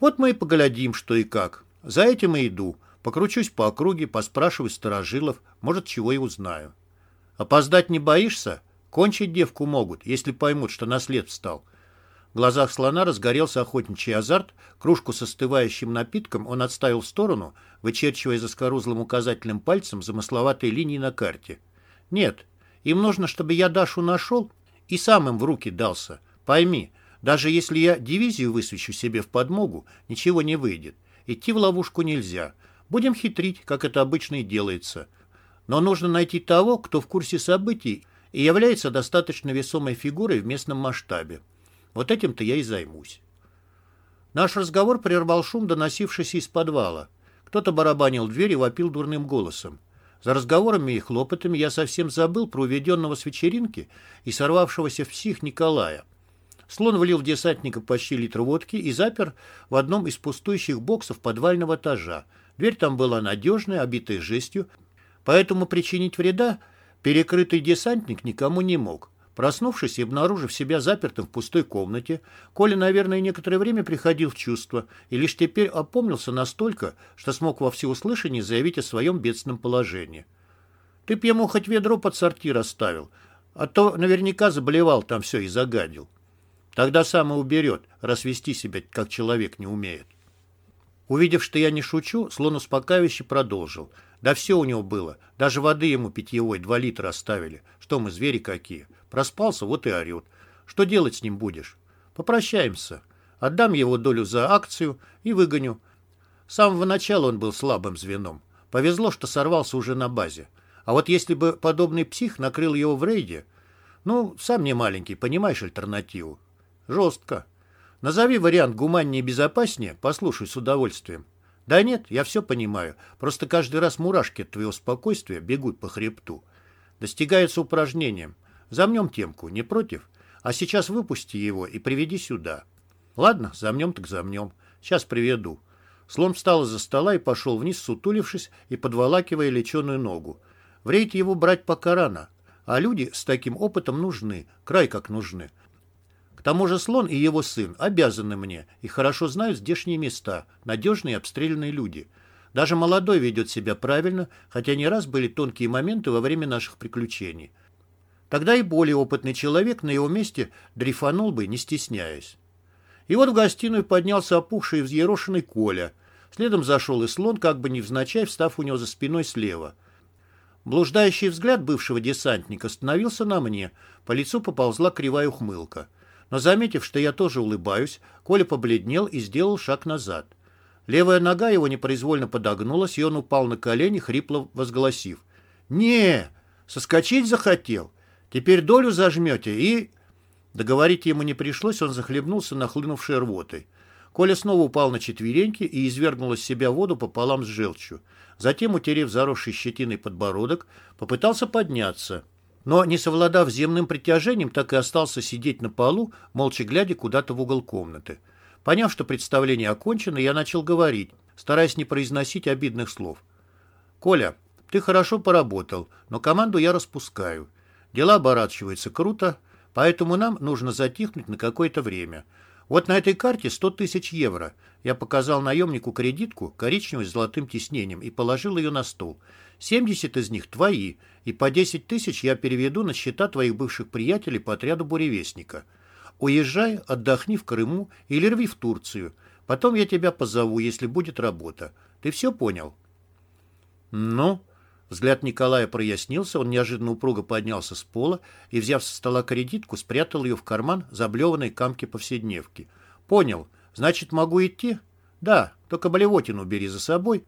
Вот мы и поглядим, что и как. За этим и иду. Покручусь по округе, поспрашиваю сторожилов, может, чего и узнаю. Опоздать не боишься? Кончить девку могут, если поймут, что на след встал. В глазах слона разгорелся охотничий азарт, кружку с остывающим напитком он отставил в сторону, вычерчивая заскорузлым указательным пальцем замысловатые линии на карте. «Нет, им нужно, чтобы я Дашу нашел и сам им в руки дался. Пойми, даже если я дивизию высвечу себе в подмогу, ничего не выйдет. Идти в ловушку нельзя. Будем хитрить, как это обычно и делается. Но нужно найти того, кто в курсе событий и является достаточно весомой фигурой в местном масштабе. Вот этим-то я и займусь. Наш разговор прервал шум, доносившийся из подвала. Кто-то барабанил в дверь и вопил дурным голосом. За разговорами и хлопотами я совсем забыл про уведенного с вечеринки и сорвавшегося в псих Николая. Слон влил в десантника почти литр водки и запер в одном из пустующих боксов подвального этажа. Дверь там была надежная, обитая жестью, поэтому причинить вреда Перекрытый десантник никому не мог. Проснувшись и обнаружив себя запертым в пустой комнате, Коля, наверное, некоторое время приходил в чувство и лишь теперь опомнился настолько, что смог во всеуслышание заявить о своем бедственном положении. «Ты б ему хоть ведро под сортир оставил, а то наверняка заболевал там все и загадил. Тогда сам и уберет, раз вести себя как человек не умеет». Увидев, что я не шучу, слон успокаивающе продолжил – да все у него было. Даже воды ему питьевой два литра оставили. Что мы, звери какие? Проспался, вот и орет. Что делать с ним будешь? Попрощаемся. Отдам его долю за акцию и выгоню. С самого начала он был слабым звеном. Повезло, что сорвался уже на базе. А вот если бы подобный псих накрыл его в рейде... Ну, сам не маленький, понимаешь альтернативу? Жестко. Назови вариант гуманнее и безопаснее, послушай с удовольствием. Да нет, я все понимаю. Просто каждый раз мурашки от твоего спокойствия бегут по хребту. Достигается упражнением. Замнем темку, не против? А сейчас выпусти его и приведи сюда. Ладно, замнем так замнем. Сейчас приведу. Слон встал из-за стола и пошел вниз, сутулившись и подволакивая леченую ногу. В рейд его брать пока рано. А люди с таким опытом нужны, край как нужны тому же слон и его сын обязаны мне и хорошо знают здешние места, надежные обстрелянные люди. Даже молодой ведет себя правильно, хотя не раз были тонкие моменты во время наших приключений. Тогда и более опытный человек на его месте дрейфанул бы, не стесняясь. И вот в гостиную поднялся опухший и взъерошенный Коля. Следом зашел и слон, как бы невзначай, встав у него за спиной слева. Блуждающий взгляд бывшего десантника становился на мне. По лицу поползла кривая ухмылка. Но, заметив, что я тоже улыбаюсь, Коля побледнел и сделал шаг назад. Левая нога его непроизвольно подогнулась, и он упал на колени, хрипло возгласив. «Не! Соскочить захотел! Теперь долю зажмете и...» Договорить ему не пришлось, он захлебнулся нахлынувшей рвотой. Коля снова упал на четвереньки и извергнул из себя воду пополам с желчью. Затем, утерев заросший щетиной подбородок, попытался подняться — но, не совладав земным притяжением, так и остался сидеть на полу, молча глядя куда-то в угол комнаты. Поняв, что представление окончено, я начал говорить, стараясь не произносить обидных слов. «Коля, ты хорошо поработал, но команду я распускаю. Дела оборачиваются круто, поэтому нам нужно затихнуть на какое-то время. Вот на этой карте 100 тысяч евро. Я показал наемнику кредитку, коричневую с золотым тиснением, и положил ее на стол. 70 из них твои, и по 10 тысяч я переведу на счета твоих бывших приятелей по отряду буревестника. Уезжай, отдохни в Крыму или рви в Турцию. Потом я тебя позову, если будет работа. Ты все понял?» «Ну?» Взгляд Николая прояснился, он неожиданно упруго поднялся с пола и, взяв со стола кредитку, спрятал ее в карман заблеванной камки повседневки. «Понял. Значит, могу идти?» «Да, только блевотину бери за собой,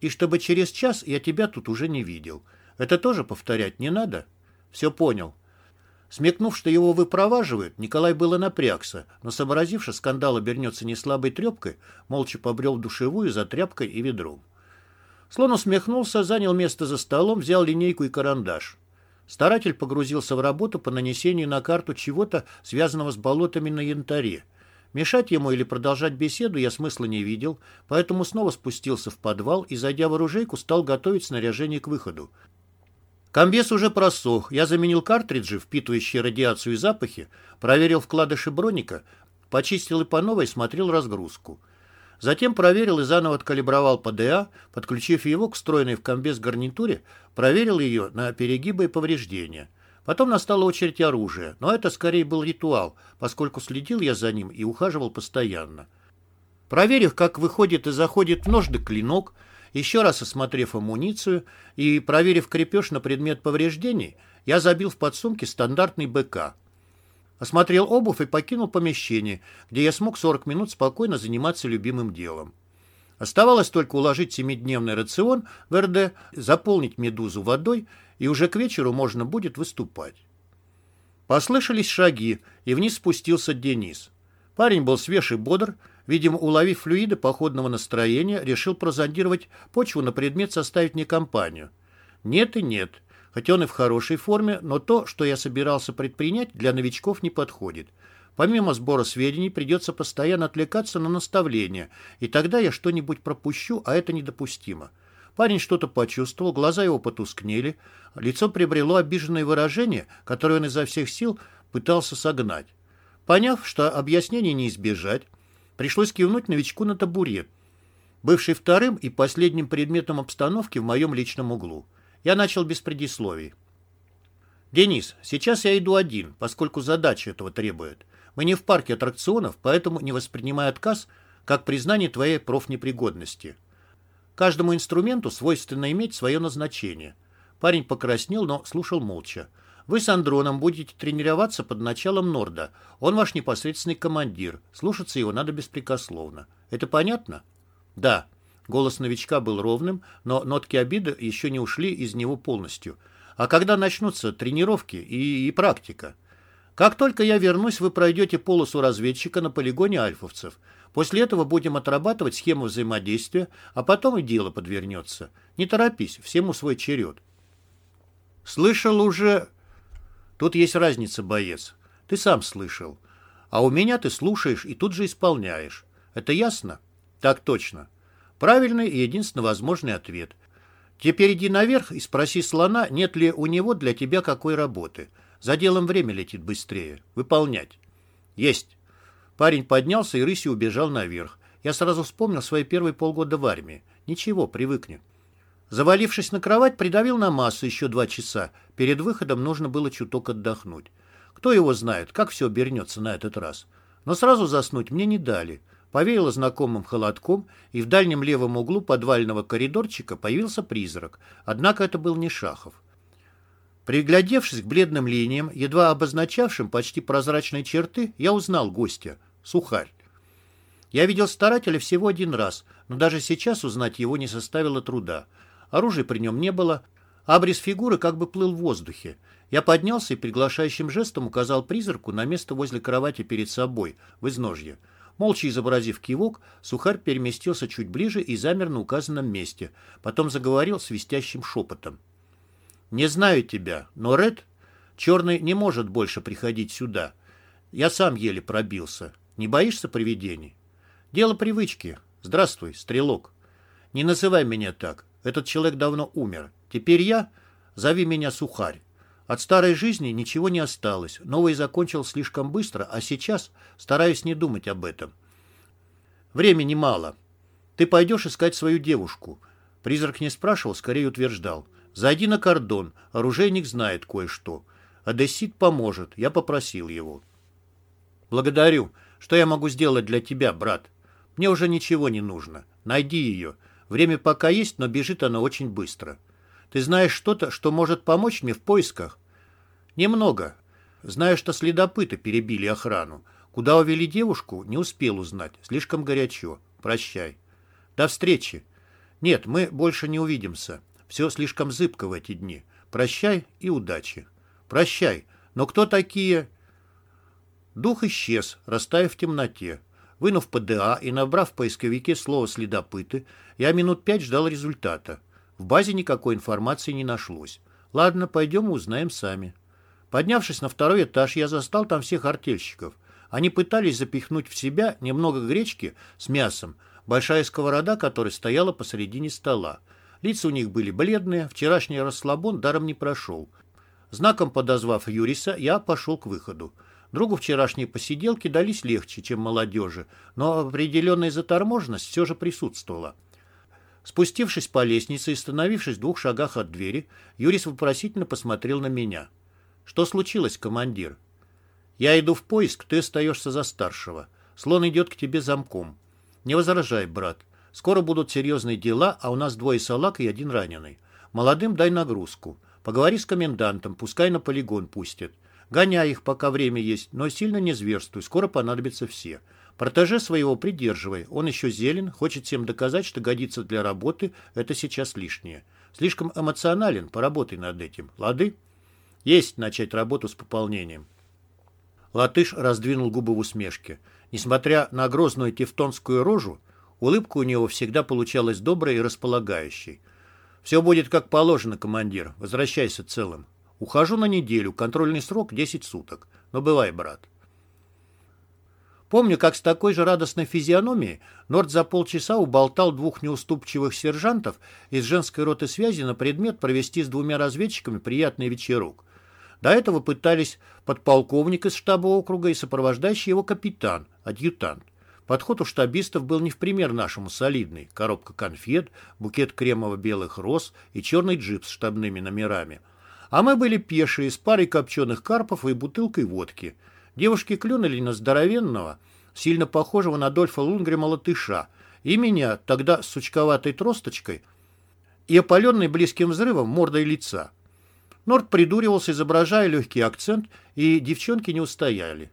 и чтобы через час я тебя тут уже не видел. Это тоже повторять не надо? Все понял. Смекнув, что его выпроваживают, Николай было напрягся, но, сообразив, скандал обернется не слабой трепкой, молча побрел в душевую за тряпкой и ведром. Слон усмехнулся, занял место за столом, взял линейку и карандаш. Старатель погрузился в работу по нанесению на карту чего-то, связанного с болотами на янтаре. Мешать ему или продолжать беседу я смысла не видел, поэтому снова спустился в подвал и, зайдя в оружейку, стал готовить снаряжение к выходу. Комбез уже просох. Я заменил картриджи, впитывающие радиацию и запахи, проверил вкладыши броника, почистил и по новой смотрел разгрузку. Затем проверил и заново откалибровал ПДА, подключив его к встроенной в комбез гарнитуре, проверил ее на перегибы и повреждения. Потом настала очередь оружия, но это скорее был ритуал, поскольку следил я за ним и ухаживал постоянно. Проверив, как выходит и заходит в ножды клинок, еще раз осмотрев амуницию и проверив крепеж на предмет повреждений, я забил в подсумке стандартный БК. Осмотрел обувь и покинул помещение, где я смог 40 минут спокойно заниматься любимым делом. Оставалось только уложить семидневный рацион в РД, заполнить медузу водой, и уже к вечеру можно будет выступать. Послышались шаги, и вниз спустился Денис. Парень был свеж и бодр, видимо, уловив флюиды походного настроения, решил прозондировать почву на предмет составить мне компанию. Нет и нет. Хотя он и в хорошей форме, но то, что я собирался предпринять, для новичков не подходит. Помимо сбора сведений, придется постоянно отвлекаться на наставления, и тогда я что-нибудь пропущу, а это недопустимо. Парень что-то почувствовал, глаза его потускнели, лицо приобрело обиженное выражение, которое он изо всех сил пытался согнать. Поняв, что объяснений не избежать, пришлось кивнуть новичку на табурет, бывший вторым и последним предметом обстановки в моем личном углу. Я начал без предисловий. «Денис, сейчас я иду один, поскольку задача этого требует. Мы не в парке аттракционов, поэтому не воспринимай отказ как признание твоей профнепригодности. Каждому инструменту свойственно иметь свое назначение». Парень покраснел, но слушал молча. «Вы с Андроном будете тренироваться под началом Норда. Он ваш непосредственный командир. Слушаться его надо беспрекословно. Это понятно?» «Да», Голос новичка был ровным, но нотки обиды еще не ушли из него полностью. А когда начнутся тренировки и, и практика? Как только я вернусь, вы пройдете полосу разведчика на полигоне альфовцев. После этого будем отрабатывать схему взаимодействия, а потом и дело подвернется. Не торопись, всему свой черед. Слышал уже... Тут есть разница, боец. Ты сам слышал. А у меня ты слушаешь и тут же исполняешь. Это ясно? Так точно. Правильный и единственно возможный ответ. Теперь иди наверх и спроси слона, нет ли у него для тебя какой работы. За делом время летит быстрее. Выполнять. Есть. Парень поднялся и рысью убежал наверх. Я сразу вспомнил свои первые полгода в армии. Ничего, привыкни. Завалившись на кровать, придавил на массу еще два часа. Перед выходом нужно было чуток отдохнуть. Кто его знает, как все обернется на этот раз. Но сразу заснуть мне не дали. Повеяло знакомым холодком, и в дальнем левом углу подвального коридорчика появился призрак, однако это был не Шахов. Приглядевшись к бледным линиям, едва обозначавшим почти прозрачные черты, я узнал гостя — Сухарь. Я видел старателя всего один раз, но даже сейчас узнать его не составило труда. Оружия при нем не было, абрис фигуры как бы плыл в воздухе. Я поднялся и приглашающим жестом указал призраку на место возле кровати перед собой, в изножье. Молча изобразив кивок, сухарь переместился чуть ближе и замер на указанном месте. Потом заговорил свистящим шепотом. «Не знаю тебя, но Ред, черный, не может больше приходить сюда. Я сам еле пробился. Не боишься привидений?» «Дело привычки. Здравствуй, стрелок. Не называй меня так. Этот человек давно умер. Теперь я... Зови меня Сухарь. От старой жизни ничего не осталось. Новый закончил слишком быстро, а сейчас стараюсь не думать об этом. Времени мало. Ты пойдешь искать свою девушку. Призрак не спрашивал, скорее утверждал. Зайди на кордон, оружейник знает кое-что. Одессит поможет, я попросил его. Благодарю. Что я могу сделать для тебя, брат? Мне уже ничего не нужно. Найди ее. Время пока есть, но бежит она очень быстро. Ты знаешь что-то, что может помочь мне в поисках? Немного. Знаю, что следопыты перебили охрану. Куда увели девушку, не успел узнать. Слишком горячо. Прощай. До встречи. Нет, мы больше не увидимся. Все слишком зыбко в эти дни. Прощай и удачи. Прощай. Но кто такие... Дух исчез, растаяв в темноте. Вынув ПДА и набрав в поисковике слово «следопыты», я минут пять ждал результата. В базе никакой информации не нашлось. Ладно, пойдем и узнаем сами. Поднявшись на второй этаж, я застал там всех артельщиков. Они пытались запихнуть в себя немного гречки с мясом, большая сковорода которой стояла посередине стола. Лица у них были бледные, вчерашний расслабон даром не прошел. Знаком подозвав Юриса, я пошел к выходу. Другу вчерашние посиделки дались легче, чем молодежи, но определенная заторможенность все же присутствовала. Спустившись по лестнице и остановившись в двух шагах от двери, Юрис вопросительно посмотрел на меня. Что случилось, командир? Я иду в поиск, ты остаешься за старшего. Слон идет к тебе замком. Не возражай, брат. Скоро будут серьезные дела, а у нас двое салак и один раненый. Молодым дай нагрузку. Поговори с комендантом, пускай на полигон пустят. Гоняй их, пока время есть, но сильно не зверствуй, скоро понадобятся все. Протеже своего придерживай, он еще зелен, хочет всем доказать, что годится для работы, это сейчас лишнее. Слишком эмоционален, поработай над этим, лады? Есть начать работу с пополнением. Латыш раздвинул губы в усмешке. Несмотря на грозную тевтонскую рожу, улыбка у него всегда получалась доброй и располагающей. «Все будет как положено, командир. Возвращайся целым. Ухожу на неделю, контрольный срок 10 суток. Но бывай, брат». Помню, как с такой же радостной физиономией Норд за полчаса уболтал двух неуступчивых сержантов из женской роты связи на предмет провести с двумя разведчиками приятный вечерок. До этого пытались подполковник из штаба округа и сопровождающий его капитан, адъютант. Подход у штабистов был не в пример нашему солидный. Коробка конфет, букет кремово-белых роз и черный джип с штабными номерами. А мы были пешие, с парой копченых карпов и бутылкой водки. Девушки клюнули на здоровенного, сильно похожего на Дольфа Лунгрема латыша, и меня, тогда с сучковатой тросточкой, и опаленной близким взрывом мордой лица. Норд придуривался, изображая легкий акцент, и девчонки не устояли.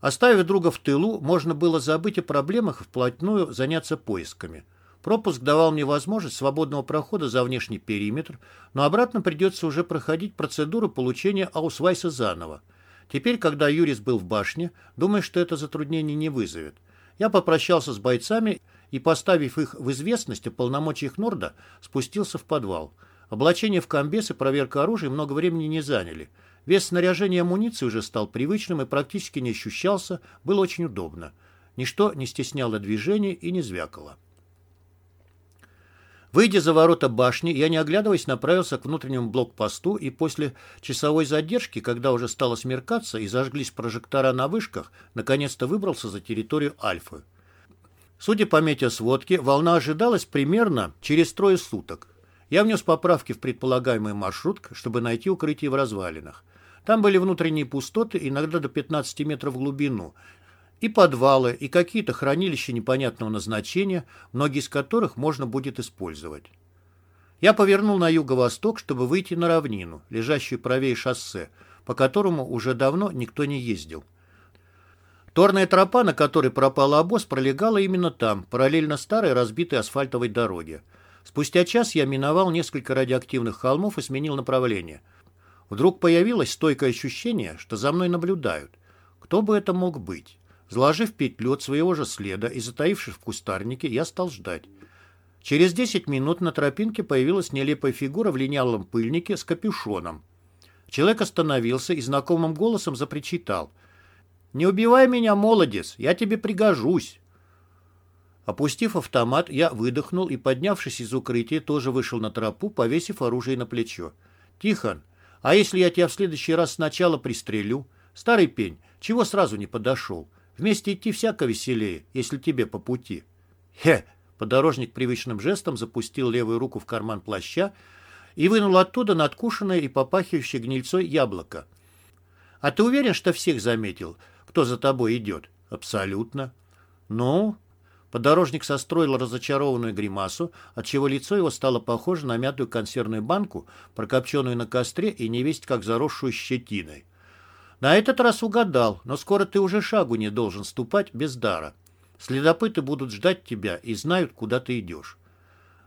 Оставив друга в тылу, можно было забыть о проблемах и вплотную заняться поисками. Пропуск давал мне возможность свободного прохода за внешний периметр, но обратно придется уже проходить процедуру получения аусвайса заново. Теперь, когда Юрис был в башне, думаю, что это затруднение не вызовет. Я попрощался с бойцами и, поставив их в известность о полномочиях Норда, спустился в подвал. Облачение в комбез и проверка оружия много времени не заняли – Вес снаряжения и амуниции уже стал привычным и практически не ощущался, было очень удобно. Ничто не стесняло движения и не звякало. Выйдя за ворота башни, я, не оглядываясь, направился к внутреннему блокпосту и после часовой задержки, когда уже стало смеркаться и зажглись прожектора на вышках, наконец-то выбрался за территорию Альфы. Судя по метеосводке, волна ожидалась примерно через трое суток. Я внес поправки в предполагаемый маршрут, чтобы найти укрытие в развалинах. Там были внутренние пустоты, иногда до 15 метров в глубину, и подвалы, и какие-то хранилища непонятного назначения, многие из которых можно будет использовать. Я повернул на юго-восток, чтобы выйти на равнину, лежащую правее шоссе, по которому уже давно никто не ездил. Торная тропа, на которой пропал обоз, пролегала именно там, параллельно старой разбитой асфальтовой дороге. Спустя час я миновал несколько радиоактивных холмов и сменил направление – Вдруг появилось стойкое ощущение, что за мной наблюдают. Кто бы это мог быть? Заложив петлю от своего же следа и затаившись в кустарнике, я стал ждать. Через десять минут на тропинке появилась нелепая фигура в линялом пыльнике с капюшоном. Человек остановился и знакомым голосом запричитал. «Не убивай меня, молодец, я тебе пригожусь». Опустив автомат, я выдохнул и, поднявшись из укрытия, тоже вышел на тропу, повесив оружие на плечо. «Тихон, а если я тебя в следующий раз сначала пристрелю? Старый пень, чего сразу не подошел? Вместе идти всяко веселее, если тебе по пути. Хе! Подорожник привычным жестом запустил левую руку в карман плаща и вынул оттуда надкушенное и попахивающее гнильцой яблоко. «А ты уверен, что всех заметил, кто за тобой идет?» «Абсолютно». «Ну, Подорожник состроил разочарованную гримасу, отчего лицо его стало похоже на мятую консервную банку, прокопченную на костре и невесть как заросшую щетиной. На этот раз угадал, но скоро ты уже шагу не должен ступать без дара. Следопыты будут ждать тебя и знают, куда ты идешь.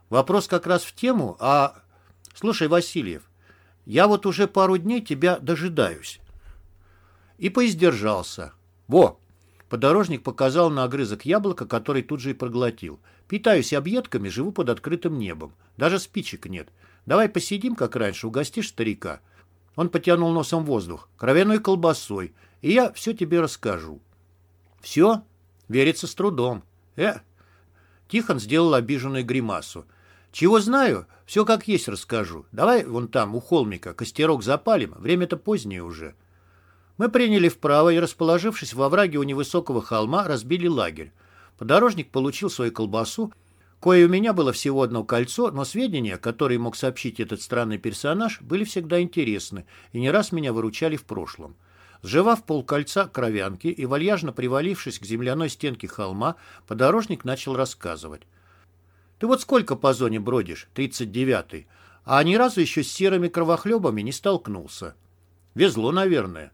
Вопрос как раз в тему, а... Слушай, Васильев, я вот уже пару дней тебя дожидаюсь. И поиздержался. Во, Подорожник показал на огрызок яблока, который тут же и проглотил. «Питаюсь объедками, живу под открытым небом. Даже спичек нет. Давай посидим, как раньше, угостишь старика». Он потянул носом воздух, кровяной колбасой, и я все тебе расскажу. «Все?» Верится с трудом. «Э?» Тихон сделал обиженную гримасу. «Чего знаю, все как есть расскажу. Давай вон там, у холмика, костерок запалим, время-то позднее уже». Мы приняли вправо и, расположившись во враге у невысокого холма, разбили лагерь. Подорожник получил свою колбасу, Кое у меня было всего одно кольцо, но сведения, которые мог сообщить этот странный персонаж, были всегда интересны и не раз меня выручали в прошлом. Сживав полкольца кровянки и вальяжно привалившись к земляной стенке холма, подорожник начал рассказывать. «Ты вот сколько по зоне бродишь? Тридцать девятый. А ни разу еще с серыми кровохлебами не столкнулся. Везло, наверное.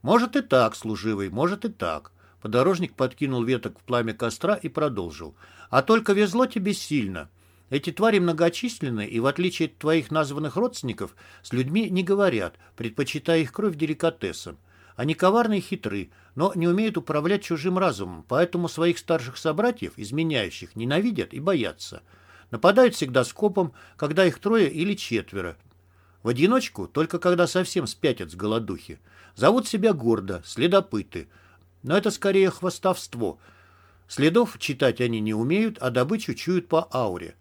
Может и так, служивый, может и так». Подорожник подкинул веток в пламя костра и продолжил. «А только везло тебе сильно. Эти твари многочисленны и, в отличие от твоих названных родственников, с людьми не говорят, предпочитая их кровь деликатесам. Они коварны и хитры, но не умеют управлять чужим разумом, поэтому своих старших собратьев, изменяющих, ненавидят и боятся. Нападают всегда скопом, когда их трое или четверо. В одиночку, только когда совсем спятят с голодухи. Зовут себя гордо, следопыты. Но это скорее хвостовство. Следов читать они не умеют, а добычу чуют по ауре.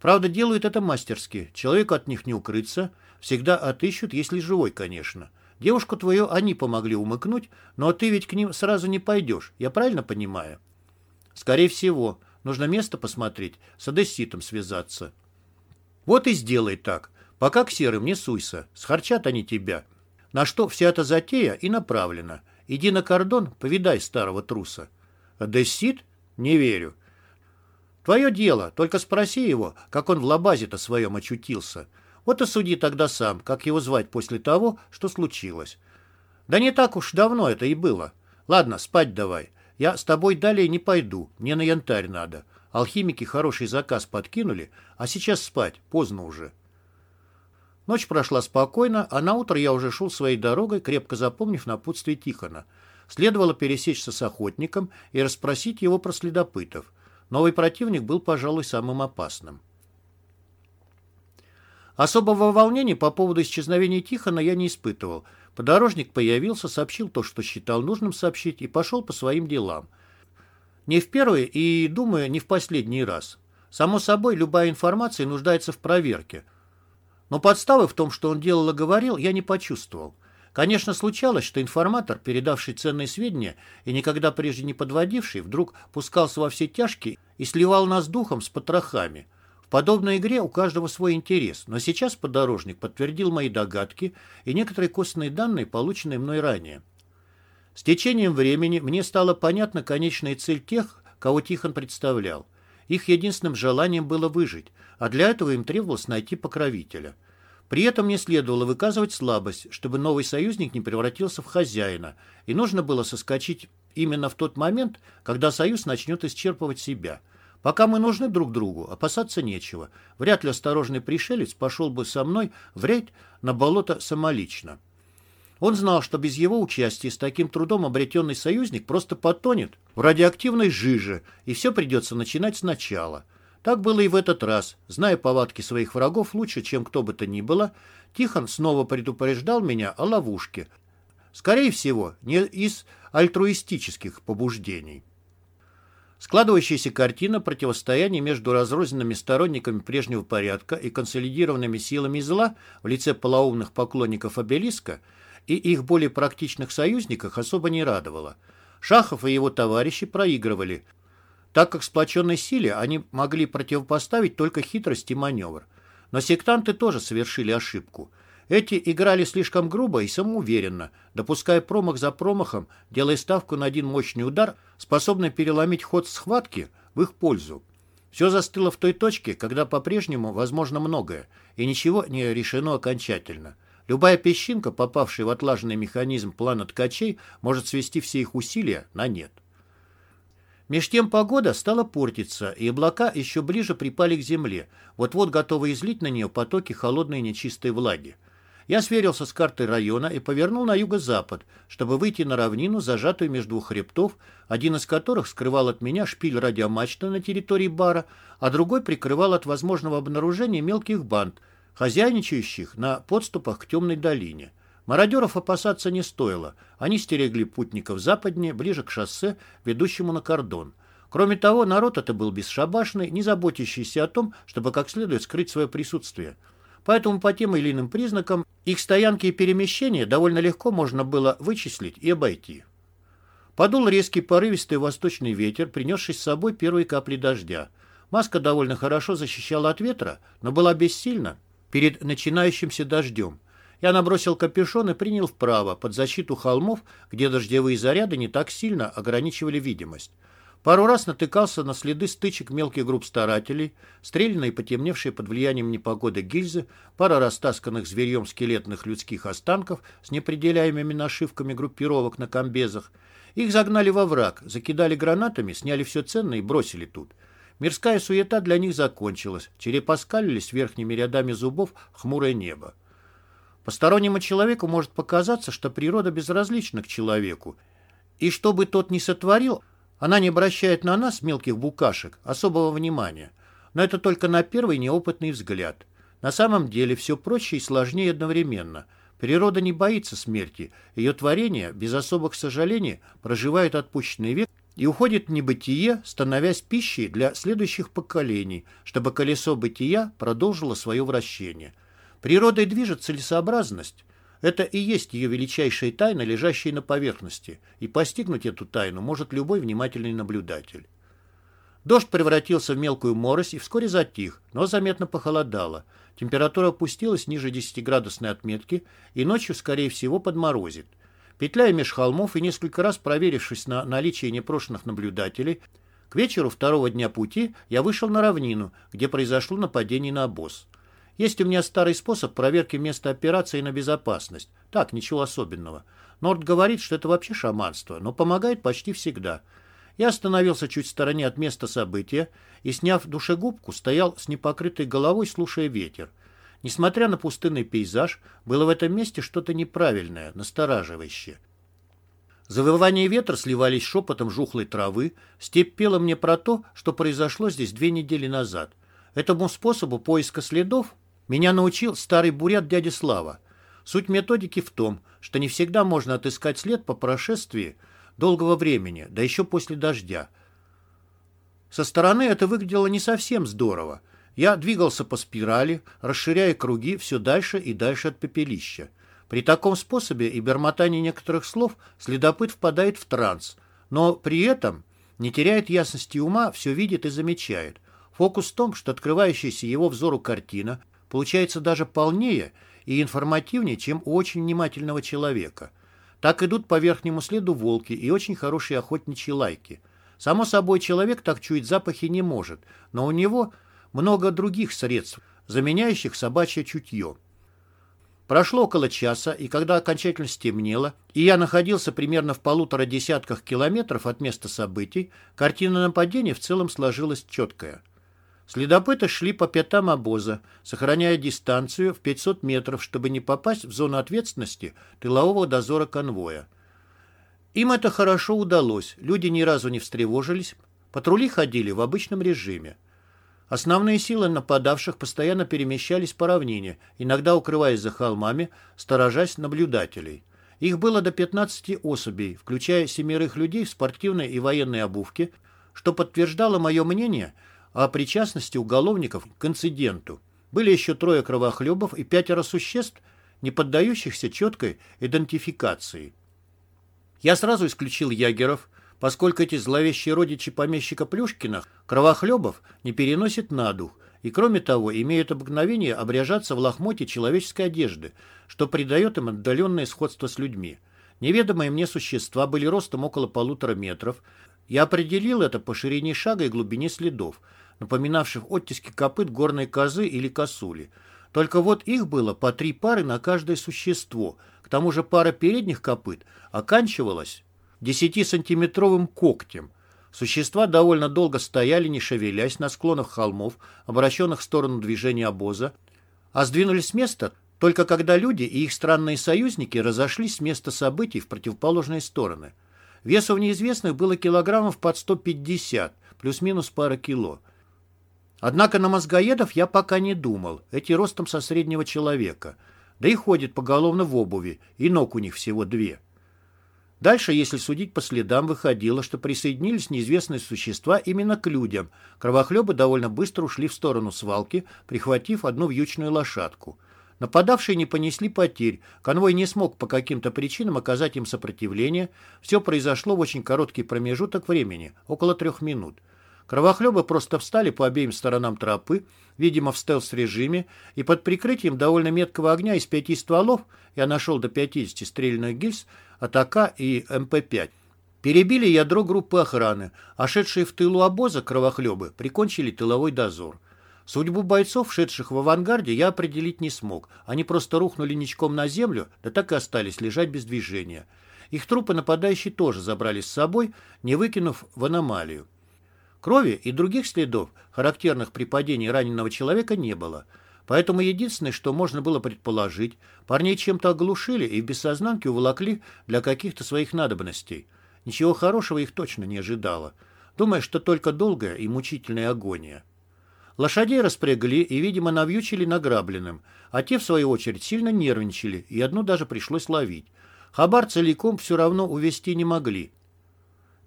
Правда, делают это мастерски. Человеку от них не укрыться. Всегда отыщут, если живой, конечно. Девушку твою они помогли умыкнуть, но ты ведь к ним сразу не пойдешь, я правильно понимаю? Скорее всего. Нужно место посмотреть, с одесситом связаться. Вот и сделай так. Пока к серым не суйся, схарчат они тебя. На что вся эта затея и направлена. Иди на кордон, повидай старого труса. Одессит? Не верю. Твое дело, только спроси его, как он в лабазе-то своем очутился. Вот и суди тогда сам, как его звать после того, что случилось. Да не так уж давно это и было. Ладно, спать давай. Я с тобой далее не пойду, мне на янтарь надо. Алхимики хороший заказ подкинули, а сейчас спать, поздно уже. Ночь прошла спокойно, а на утро я уже шел своей дорогой, крепко запомнив напутствие Тихона. Следовало пересечься с охотником и расспросить его про следопытов. Новый противник был, пожалуй, самым опасным. Особого волнения по поводу исчезновения Тихона я не испытывал. Подорожник появился, сообщил то, что считал нужным сообщить, и пошел по своим делам. Не в первый и, думаю, не в последний раз. Само собой, любая информация нуждается в проверке. Но подставы в том, что он делал и говорил, я не почувствовал. Конечно, случалось, что информатор, передавший ценные сведения и никогда прежде не подводивший, вдруг пускался во все тяжкие и сливал нас духом с потрохами – подобной игре у каждого свой интерес, но сейчас подорожник подтвердил мои догадки и некоторые костные данные, полученные мной ранее. С течением времени мне стала понятна конечная цель тех, кого Тихон представлял. Их единственным желанием было выжить, а для этого им требовалось найти покровителя. При этом не следовало выказывать слабость, чтобы новый союзник не превратился в хозяина, и нужно было соскочить именно в тот момент, когда союз начнет исчерпывать себя – Пока мы нужны друг другу, опасаться нечего. Вряд ли осторожный пришелец пошел бы со мной в рейд на болото самолично. Он знал, что без его участия с таким трудом обретенный союзник просто потонет в радиоактивной жиже, и все придется начинать сначала. Так было и в этот раз. Зная повадки своих врагов лучше, чем кто бы то ни было, Тихон снова предупреждал меня о ловушке. Скорее всего, не из альтруистических побуждений. Складывающаяся картина противостояния между разрозненными сторонниками прежнего порядка и консолидированными силами зла в лице полоумных поклонников обелиска и их более практичных союзниках особо не радовала. Шахов и его товарищи проигрывали, так как сплоченной силе они могли противопоставить только хитрость и маневр. Но сектанты тоже совершили ошибку – эти играли слишком грубо и самоуверенно, допуская промах за промахом, делая ставку на один мощный удар, способный переломить ход схватки в их пользу. Все застыло в той точке, когда по-прежнему возможно многое, и ничего не решено окончательно. Любая песчинка, попавшая в отлаженный механизм плана ткачей, может свести все их усилия на нет. Меж тем погода стала портиться, и облака еще ближе припали к земле, вот-вот готовы излить на нее потоки холодной нечистой влаги. Я сверился с картой района и повернул на юго-запад, чтобы выйти на равнину, зажатую между двух хребтов, один из которых скрывал от меня шпиль радиомачты на территории бара, а другой прикрывал от возможного обнаружения мелких банд, хозяйничающих на подступах к темной долине. Мародеров опасаться не стоило. Они стерегли путников западнее, ближе к шоссе, ведущему на кордон. Кроме того, народ это был бесшабашный, не заботящийся о том, чтобы как следует скрыть свое присутствие – Поэтому по тем или иным признакам их стоянки и перемещения довольно легко можно было вычислить и обойти. Подул резкий порывистый восточный ветер, принесший с собой первые капли дождя. Маска довольно хорошо защищала от ветра, но была бессильна перед начинающимся дождем. Я набросил капюшон и принял вправо, под защиту холмов, где дождевые заряды не так сильно ограничивали видимость. Пару раз натыкался на следы стычек мелких групп старателей, стрельные потемневшие под влиянием непогоды гильзы, пара растасканных зверьем скелетных людских останков с непределяемыми нашивками группировок на комбезах. Их загнали во враг, закидали гранатами, сняли все ценное и бросили тут. Мирская суета для них закончилась, черепа скалились верхними рядами зубов хмурое небо. Постороннему человеку может показаться, что природа безразлична к человеку, и что бы тот ни сотворил, она не обращает на нас, мелких букашек, особого внимания. Но это только на первый неопытный взгляд. На самом деле все проще и сложнее одновременно. Природа не боится смерти. Ее творение, без особых сожалений, проживает отпущенный век и уходит в небытие, становясь пищей для следующих поколений, чтобы колесо бытия продолжило свое вращение. Природой движет целесообразность. Это и есть ее величайшая тайна, лежащая на поверхности, и постигнуть эту тайну может любой внимательный наблюдатель. Дождь превратился в мелкую морось и вскоре затих, но заметно похолодало. Температура опустилась ниже 10-градусной отметки и ночью, скорее всего, подморозит. Петляя меж холмов и несколько раз проверившись на наличие непрошенных наблюдателей, к вечеру второго дня пути я вышел на равнину, где произошло нападение на обоз. Есть у меня старый способ проверки места операции на безопасность. Так, ничего особенного. Норд говорит, что это вообще шаманство, но помогает почти всегда. Я остановился чуть в стороне от места события и, сняв душегубку, стоял с непокрытой головой, слушая ветер. Несмотря на пустынный пейзаж, было в этом месте что-то неправильное, настораживающее. Завывания ветра сливались шепотом жухлой травы, степь пела мне про то, что произошло здесь две недели назад. Этому способу поиска следов меня научил старый бурят дядя Слава. Суть методики в том, что не всегда можно отыскать след по прошествии долгого времени, да еще после дождя. Со стороны это выглядело не совсем здорово. Я двигался по спирали, расширяя круги все дальше и дальше от пепелища. При таком способе и бормотании некоторых слов следопыт впадает в транс, но при этом не теряет ясности ума, все видит и замечает. Фокус в том, что открывающаяся его взору картина получается даже полнее и информативнее, чем у очень внимательного человека. Так идут по верхнему следу волки и очень хорошие охотничьи лайки. Само собой, человек так чуять запахи не может, но у него много других средств, заменяющих собачье чутье. Прошло около часа, и когда окончательно стемнело, и я находился примерно в полутора десятках километров от места событий, картина нападения в целом сложилась четкая. Следопыты шли по пятам обоза, сохраняя дистанцию в 500 метров, чтобы не попасть в зону ответственности тылового дозора конвоя. Им это хорошо удалось, люди ни разу не встревожились, патрули ходили в обычном режиме. Основные силы нападавших постоянно перемещались по равнине, иногда укрываясь за холмами, сторожась наблюдателей. Их было до 15 особей, включая семерых людей в спортивной и военной обувке, что подтверждало мое мнение – о причастности уголовников к инциденту. Были еще трое кровохлебов и пятеро существ, не поддающихся четкой идентификации. Я сразу исключил ягеров, поскольку эти зловещие родичи помещика Плюшкина кровохлебов не переносят на дух, и, кроме того, имеют обыкновение обряжаться в лохмоте человеческой одежды, что придает им отдаленное сходство с людьми. Неведомые мне существа были ростом около полутора метров. Я определил это по ширине шага и глубине следов, напоминавших оттиски копыт горной козы или косули. Только вот их было по три пары на каждое существо. К тому же пара передних копыт оканчивалась десятисантиметровым когтем. Существа довольно долго стояли, не шевелясь, на склонах холмов, обращенных в сторону движения обоза, а сдвинулись с места только когда люди и их странные союзники разошлись с места событий в противоположные стороны. Весу в неизвестных было килограммов под 150, плюс-минус пара кило. Однако на мозгоедов я пока не думал, эти ростом со среднего человека. Да и ходят поголовно в обуви, и ног у них всего две. Дальше, если судить по следам, выходило, что присоединились неизвестные существа именно к людям. Кровохлебы довольно быстро ушли в сторону свалки, прихватив одну вьючную лошадку. Нападавшие не понесли потерь, конвой не смог по каким-то причинам оказать им сопротивление. Все произошло в очень короткий промежуток времени, около трех минут. Кровохлебы просто встали по обеим сторонам тропы, видимо, в стелс-режиме, и под прикрытием довольно меткого огня из пяти стволов, я нашел до 50 стрельных гильз от АК и МП-5, перебили ядро группы охраны, а шедшие в тылу обоза кровохлебы прикончили тыловой дозор. Судьбу бойцов, шедших в авангарде, я определить не смог. Они просто рухнули ничком на землю, да так и остались лежать без движения. Их трупы нападающие тоже забрали с собой, не выкинув в аномалию. Крови и других следов, характерных при падении раненого человека, не было. Поэтому единственное, что можно было предположить, парней чем-то оглушили и в бессознанке уволокли для каких-то своих надобностей. Ничего хорошего их точно не ожидало. Думая, что только долгая и мучительная агония. Лошадей распрягли и, видимо, навьючили награбленным, а те, в свою очередь, сильно нервничали, и одну даже пришлось ловить. Хабар целиком все равно увезти не могли.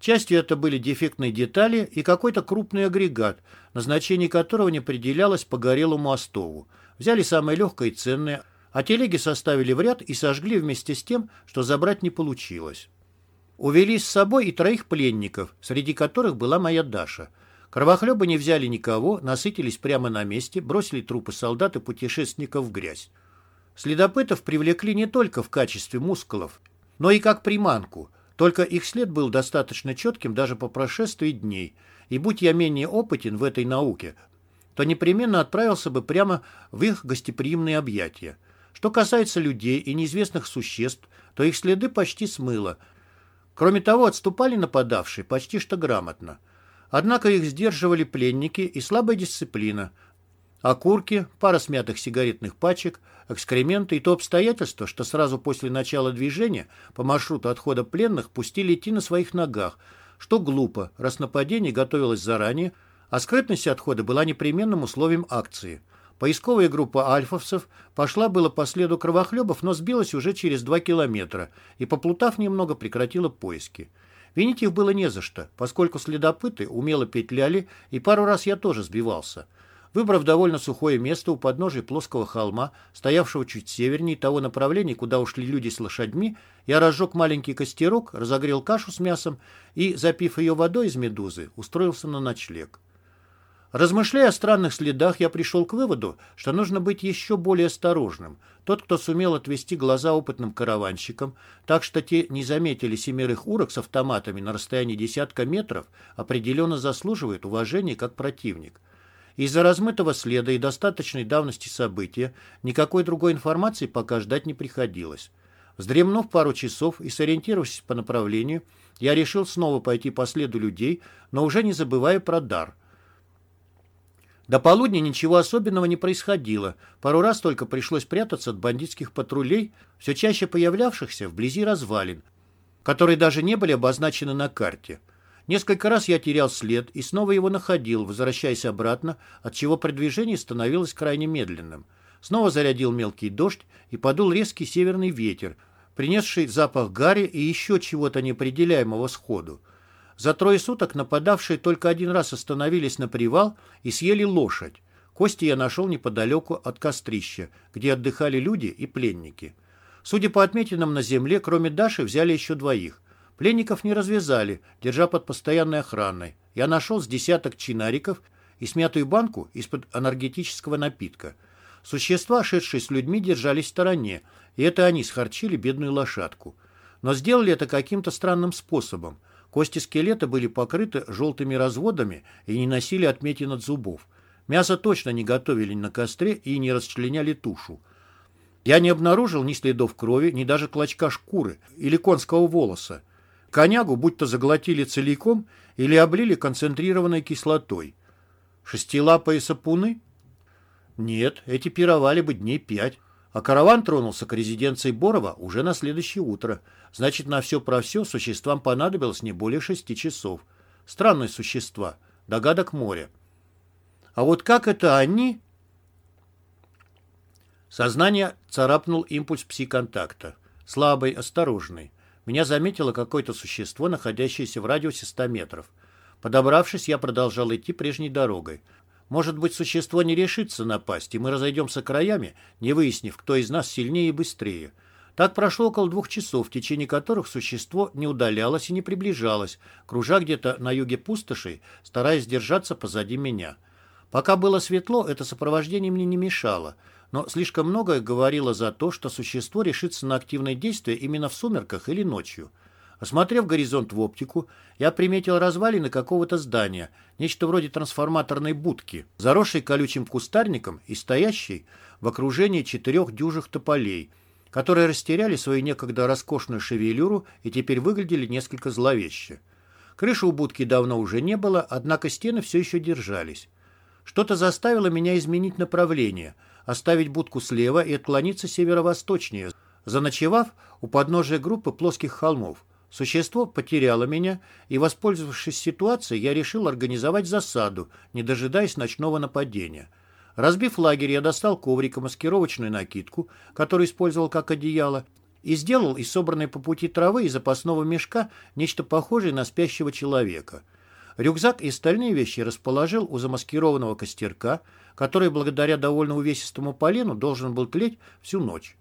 Частью это были дефектные детали и какой-то крупный агрегат, назначение которого не определялось по горелому остову. Взяли самое легкое и ценное, а телеги составили в ряд и сожгли вместе с тем, что забрать не получилось. Увели с собой и троих пленников, среди которых была моя Даша – Кровохлебы не взяли никого, насытились прямо на месте, бросили трупы солдат и путешественников в грязь. Следопытов привлекли не только в качестве мускулов, но и как приманку, только их след был достаточно четким даже по прошествии дней, и будь я менее опытен в этой науке, то непременно отправился бы прямо в их гостеприимные объятия. Что касается людей и неизвестных существ, то их следы почти смыло. Кроме того, отступали нападавшие почти что грамотно – Однако их сдерживали пленники и слабая дисциплина. Окурки, пара смятых сигаретных пачек, экскременты и то обстоятельство, что сразу после начала движения по маршруту отхода пленных пустили идти на своих ногах, что глупо, раз нападение готовилось заранее, а скрытность отхода была непременным условием акции. Поисковая группа альфовцев пошла было по следу кровохлебов, но сбилась уже через два километра и, поплутав немного, прекратила поиски. Винить их было не за что, поскольку следопыты умело петляли, и пару раз я тоже сбивался. Выбрав довольно сухое место у подножия плоского холма, стоявшего чуть севернее того направления, куда ушли люди с лошадьми, я разжег маленький костерок, разогрел кашу с мясом и, запив ее водой из медузы, устроился на ночлег. Размышляя о странных следах, я пришел к выводу, что нужно быть еще более осторожным. Тот, кто сумел отвести глаза опытным караванщикам, так что те не заметили семерых урок с автоматами на расстоянии десятка метров, определенно заслуживает уважения как противник. Из-за размытого следа и достаточной давности события никакой другой информации пока ждать не приходилось. Вздремнув пару часов и сориентировавшись по направлению, я решил снова пойти по следу людей, но уже не забывая про дар – до полудня ничего особенного не происходило. Пару раз только пришлось прятаться от бандитских патрулей, все чаще появлявшихся вблизи развалин, которые даже не были обозначены на карте. Несколько раз я терял след и снова его находил, возвращаясь обратно, от чего продвижение становилось крайне медленным. Снова зарядил мелкий дождь и подул резкий северный ветер, принесший запах гари и еще чего-то неопределяемого сходу. За трое суток нападавшие только один раз остановились на привал и съели лошадь. Кости я нашел неподалеку от кострища, где отдыхали люди и пленники. Судя по отметинам на земле, кроме Даши взяли еще двоих. Пленников не развязали, держа под постоянной охраной. Я нашел с десяток чинариков и смятую банку из-под энергетического напитка. Существа, шедшие с людьми, держались в стороне, и это они схарчили бедную лошадку. Но сделали это каким-то странным способом – Кости скелета были покрыты желтыми разводами и не носили отметин от зубов. Мясо точно не готовили на костре и не расчленяли тушу. Я не обнаружил ни следов крови, ни даже клочка шкуры или конского волоса. Конягу будто заглотили целиком или облили концентрированной кислотой. Шестилапые сапуны? Нет, эти пировали бы дней пять. А караван тронулся к резиденции Борова уже на следующее утро. Значит, на все про все существам понадобилось не более шести часов. Странные существа. Догадок моря. А вот как это они... Сознание царапнул импульс пси-контакта. Слабый, осторожный. Меня заметило какое-то существо, находящееся в радиусе 100 метров. Подобравшись, я продолжал идти прежней дорогой. Может быть, существо не решится напасть, и мы разойдемся краями, не выяснив, кто из нас сильнее и быстрее. Так прошло около двух часов, в течение которых существо не удалялось и не приближалось, кружа где-то на юге пустоши, стараясь держаться позади меня. Пока было светло, это сопровождение мне не мешало, но слишком многое говорило за то, что существо решится на активное действие именно в сумерках или ночью. Осмотрев горизонт в оптику, я приметил развалины какого-то здания, нечто вроде трансформаторной будки, заросшей колючим кустарником и стоящей в окружении четырех дюжих тополей, которые растеряли свою некогда роскошную шевелюру и теперь выглядели несколько зловеще. Крыши у будки давно уже не было, однако стены все еще держались. Что-то заставило меня изменить направление, оставить будку слева и отклониться северо-восточнее, заночевав у подножия группы плоских холмов. Существо потеряло меня, и, воспользовавшись ситуацией, я решил организовать засаду, не дожидаясь ночного нападения. Разбив лагерь, я достал коврика маскировочную накидку, которую использовал как одеяло, и сделал из собранной по пути травы и запасного мешка нечто похожее на спящего человека. Рюкзак и остальные вещи расположил у замаскированного костерка, который благодаря довольно увесистому полену должен был тлеть всю ночь.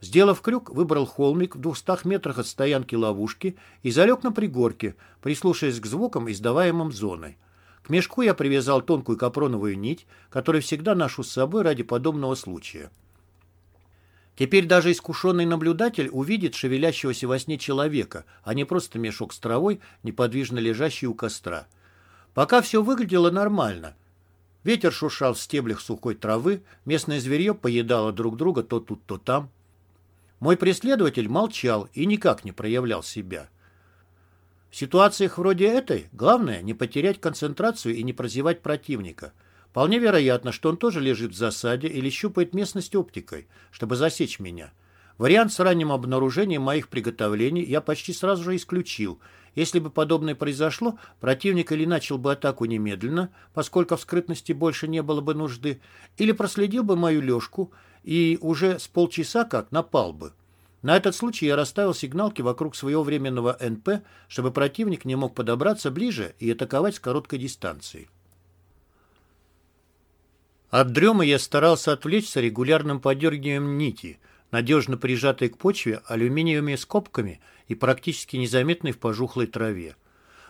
Сделав крюк, выбрал холмик в двухстах метрах от стоянки ловушки и залег на пригорке, прислушиваясь к звукам, издаваемым зоной. К мешку я привязал тонкую капроновую нить, которую всегда ношу с собой ради подобного случая. Теперь даже искушенный наблюдатель увидит шевелящегося во сне человека, а не просто мешок с травой, неподвижно лежащий у костра. Пока все выглядело нормально. Ветер шуршал в стеблях сухой травы, местное зверье поедало друг друга то тут, то там. Мой преследователь молчал и никак не проявлял себя. В ситуациях вроде этой главное не потерять концентрацию и не прозевать противника. Вполне вероятно, что он тоже лежит в засаде или щупает местность оптикой, чтобы засечь меня. Вариант с ранним обнаружением моих приготовлений я почти сразу же исключил. Если бы подобное произошло, противник или начал бы атаку немедленно, поскольку в скрытности больше не было бы нужды, или проследил бы мою лёжку и уже с полчаса как напал бы. На этот случай я расставил сигналки вокруг своего временного НП, чтобы противник не мог подобраться ближе и атаковать с короткой дистанции. От дремы я старался отвлечься регулярным подергиванием нити, надежно прижатой к почве алюминиевыми скобками и практически незаметной в пожухлой траве.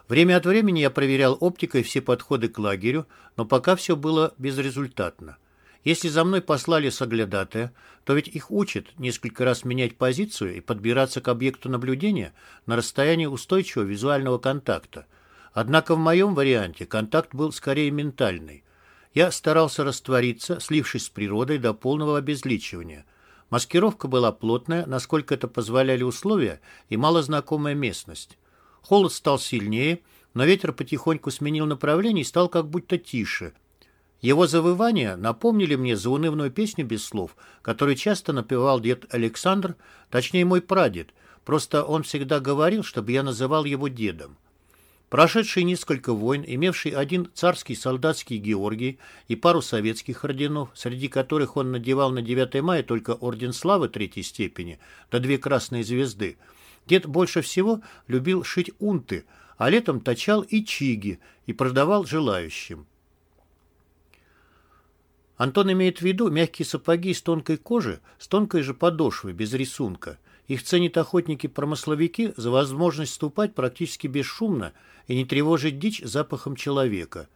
Время от времени я проверял оптикой все подходы к лагерю, но пока все было безрезультатно. Если за мной послали соглядатая, то ведь их учат несколько раз менять позицию и подбираться к объекту наблюдения на расстоянии устойчивого визуального контакта. Однако в моем варианте контакт был скорее ментальный. Я старался раствориться, слившись с природой до полного обезличивания. Маскировка была плотная, насколько это позволяли условия и малознакомая местность. Холод стал сильнее, но ветер потихоньку сменил направление и стал как будто тише – его завывания напомнили мне заунывную песню без слов, которую часто напевал дед Александр, точнее мой прадед, просто он всегда говорил, чтобы я называл его дедом. Прошедший несколько войн, имевший один царский солдатский Георгий и пару советских орденов, среди которых он надевал на 9 мая только орден славы третьей степени, да две красные звезды, дед больше всего любил шить унты, а летом точал и чиги и продавал желающим. Антон имеет в виду мягкие сапоги из тонкой кожи с тонкой же подошвой, без рисунка. Их ценят охотники-промысловики за возможность ступать практически бесшумно и не тревожить дичь запахом человека.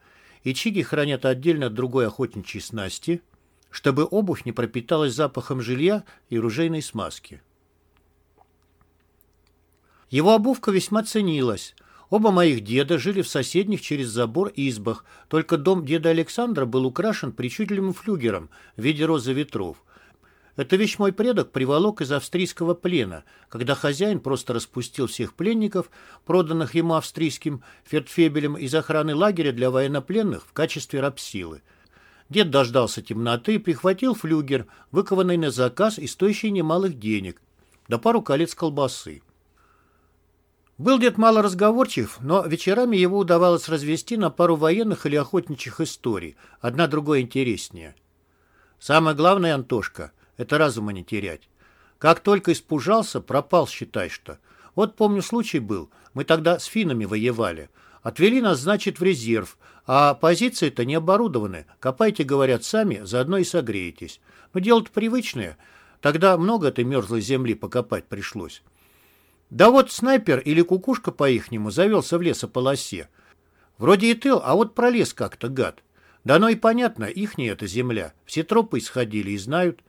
И хранят отдельно от другой охотничьей снасти, чтобы обувь не пропиталась запахом жилья и ружейной смазки. Его обувка весьма ценилась. Оба моих деда жили в соседних через забор избах, только дом деда Александра был украшен причудливым флюгером в виде розы ветров. Эту вещь мой предок приволок из австрийского плена, когда хозяин просто распустил всех пленников, проданных ему австрийским фертфебелем из охраны лагеря для военнопленных в качестве рабсилы. Дед дождался темноты и прихватил флюгер, выкованный на заказ и стоящий немалых денег, да пару колец колбасы. Был дед мало разговорчив, но вечерами его удавалось развести на пару военных или охотничьих историй, одна другой интереснее. Самое главное, Антошка, это разума не терять. Как только испужался, пропал, считай что. Вот помню, случай был. Мы тогда с финнами воевали. Отвели нас, значит, в резерв. А позиции-то не оборудованы. Копайте, говорят, сами, заодно и согреетесь. Но дело-то привычное. Тогда много этой мерзлой земли покопать пришлось. Да вот снайпер или кукушка по-ихнему завелся в лесополосе. Вроде и тыл, а вот пролез как-то гад. Да оно и понятно, ихняя эта земля. Все тропы исходили и знают.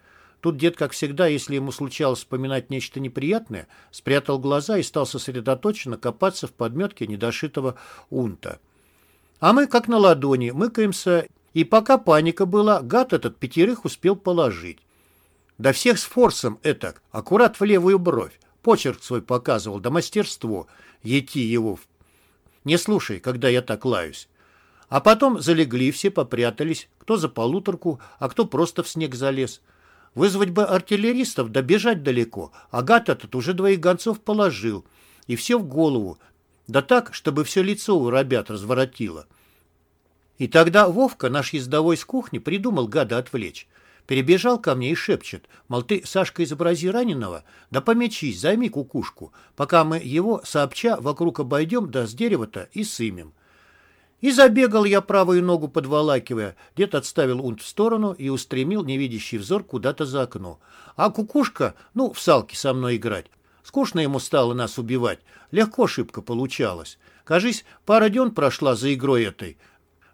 Тут дед, как всегда, если ему случалось вспоминать нечто неприятное, спрятал глаза и стал сосредоточенно копаться в подметке недошитого унта. А мы, как на ладони, мыкаемся, и пока паника была, гад этот пятерых успел положить. Да всех с форсом этак, аккурат в левую бровь. Почерк свой показывал, да мастерство. Ети его. Не слушай, когда я так лаюсь. А потом залегли, все попрятались, кто за полуторку, а кто просто в снег залез. Вызвать бы артиллеристов, да бежать далеко. Агат этот уже двоих гонцов положил. И все в голову. Да так, чтобы все лицо у ребят разворотило. И тогда Вовка, наш ездовой с кухни, придумал гада отвлечь. Перебежал ко мне и шепчет, мол, ты, Сашка, изобрази раненого, да помечись, займи кукушку, пока мы его, сообща, вокруг обойдем, да с дерева-то и сымем. И забегал я правую ногу подволакивая. Дед отставил унт в сторону и устремил невидящий взор куда-то за окно. А кукушка, ну, в салки со мной играть. Скучно ему стало нас убивать. Легко шибко получалось. Кажись, пара дён прошла за игрой этой.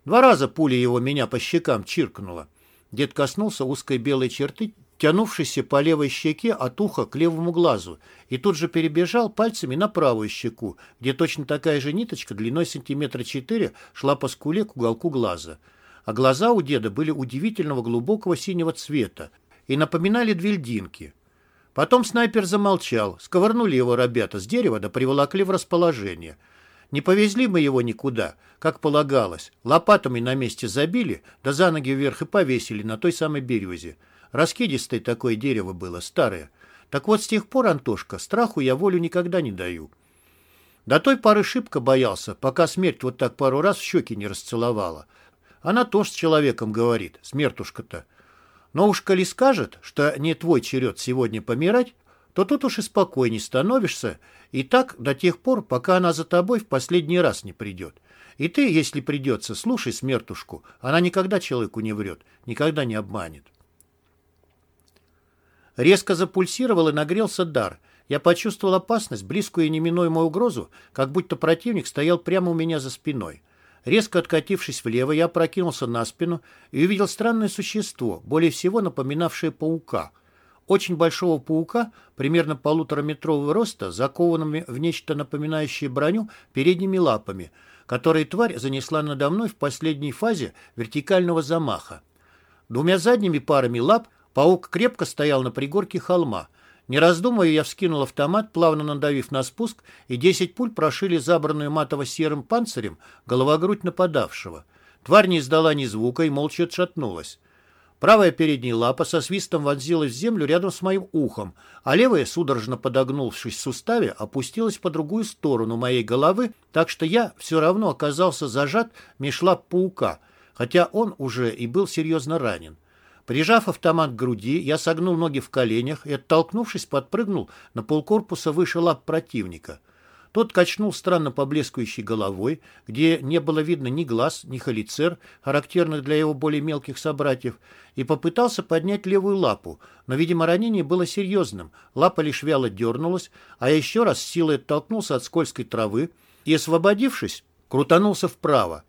Два раза пуля его меня по щекам чиркнула. Дед коснулся узкой белой черты, тянувшейся по левой щеке от уха к левому глазу, и тут же перебежал пальцами на правую щеку, где точно такая же ниточка длиной сантиметра четыре шла по скуле к уголку глаза. А глаза у деда были удивительного глубокого синего цвета и напоминали две льдинки. Потом снайпер замолчал, сковырнули его ребята с дерева да приволокли в расположение. Не повезли мы его никуда, как полагалось. Лопатами на месте забили, да за ноги вверх и повесили на той самой березе. Раскидистое такое дерево было, старое. Так вот, с тех пор, Антошка, страху я волю никогда не даю. До той поры шибко боялся, пока смерть вот так пару раз в щеки не расцеловала. Она тоже с человеком говорит, смертушка-то. Но уж коли скажет, что не твой черед сегодня помирать, то тут уж и спокойней становишься, и так до тех пор, пока она за тобой в последний раз не придет. И ты, если придется, слушай смертушку, она никогда человеку не врет, никогда не обманет. Резко запульсировал и нагрелся дар. Я почувствовал опасность, близкую и неминуемую угрозу, как будто противник стоял прямо у меня за спиной. Резко откатившись влево, я прокинулся на спину и увидел странное существо, более всего напоминавшее паука. Очень большого паука, примерно полутораметрового роста, закованными в нечто напоминающее броню передними лапами, которые тварь занесла надо мной в последней фазе вертикального замаха. Двумя задними парами лап Паук крепко стоял на пригорке холма. Не раздумывая, я вскинул автомат, плавно надавив на спуск, и десять пуль прошили забранную матово-серым панцирем головогрудь нападавшего. Тварь не издала ни звука и молча отшатнулась. Правая передняя лапа со свистом вонзилась в землю рядом с моим ухом, а левая, судорожно подогнувшись в суставе, опустилась по другую сторону моей головы, так что я все равно оказался зажат меж лап паука, хотя он уже и был серьезно ранен. Прижав автомат к груди, я согнул ноги в коленях и, оттолкнувшись, подпрыгнул на полкорпуса выше лап противника. Тот качнул странно поблескивающей головой, где не было видно ни глаз, ни холицер, характерных для его более мелких собратьев, и попытался поднять левую лапу, но, видимо, ранение было серьезным. Лапа лишь вяло дернулась, а я еще раз силой оттолкнулся от скользкой травы и, освободившись, крутанулся вправо.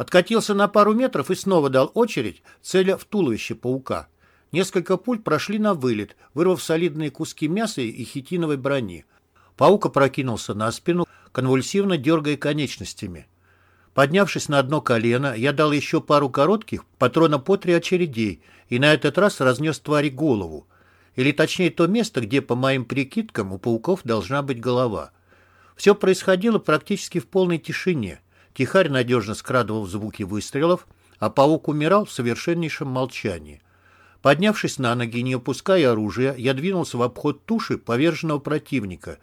Откатился на пару метров и снова дал очередь, целя в туловище паука. Несколько пуль прошли на вылет, вырвав солидные куски мяса и хитиновой брони. Паук опрокинулся на спину, конвульсивно дергая конечностями. Поднявшись на одно колено, я дал еще пару коротких, патрона по три очередей, и на этот раз разнес твари голову. Или точнее то место, где, по моим прикидкам, у пауков должна быть голова. Все происходило практически в полной тишине – Тихарь надежно скрадывал звуки выстрелов, а паук умирал в совершеннейшем молчании. Поднявшись на ноги, не опуская оружия, я двинулся в обход туши поверженного противника,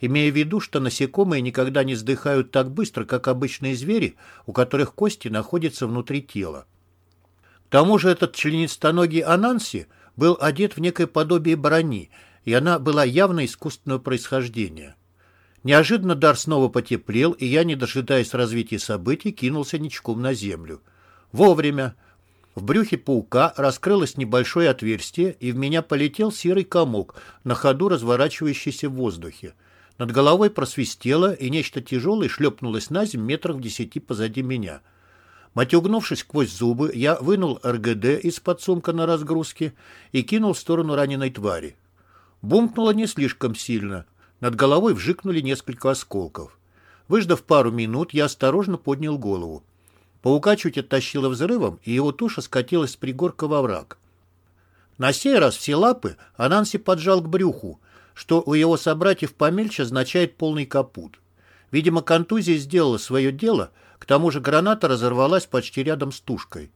имея в виду, что насекомые никогда не сдыхают так быстро, как обычные звери, у которых кости находятся внутри тела. К тому же этот членистоногий Ананси был одет в некое подобие брони, и она была явно искусственного происхождения. Неожиданно дар снова потеплел, и я, не дожидаясь развития событий, кинулся ничком на землю. Вовремя. В брюхе паука раскрылось небольшое отверстие, и в меня полетел серый комок, на ходу разворачивающийся в воздухе. Над головой просвистело, и нечто тяжелое шлепнулось на землю метров в десяти позади меня. Матюгнувшись сквозь зубы, я вынул РГД из-под сумка на разгрузке и кинул в сторону раненой твари. Бумкнуло не слишком сильно. Над головой вжикнули несколько осколков. Выждав пару минут, я осторожно поднял голову. Паука чуть оттащило взрывом, и его туша скатилась с пригорка во враг. На сей раз все лапы Ананси поджал к брюху, что у его собратьев помельче означает полный капут. Видимо, контузия сделала свое дело, к тому же граната разорвалась почти рядом с тушкой.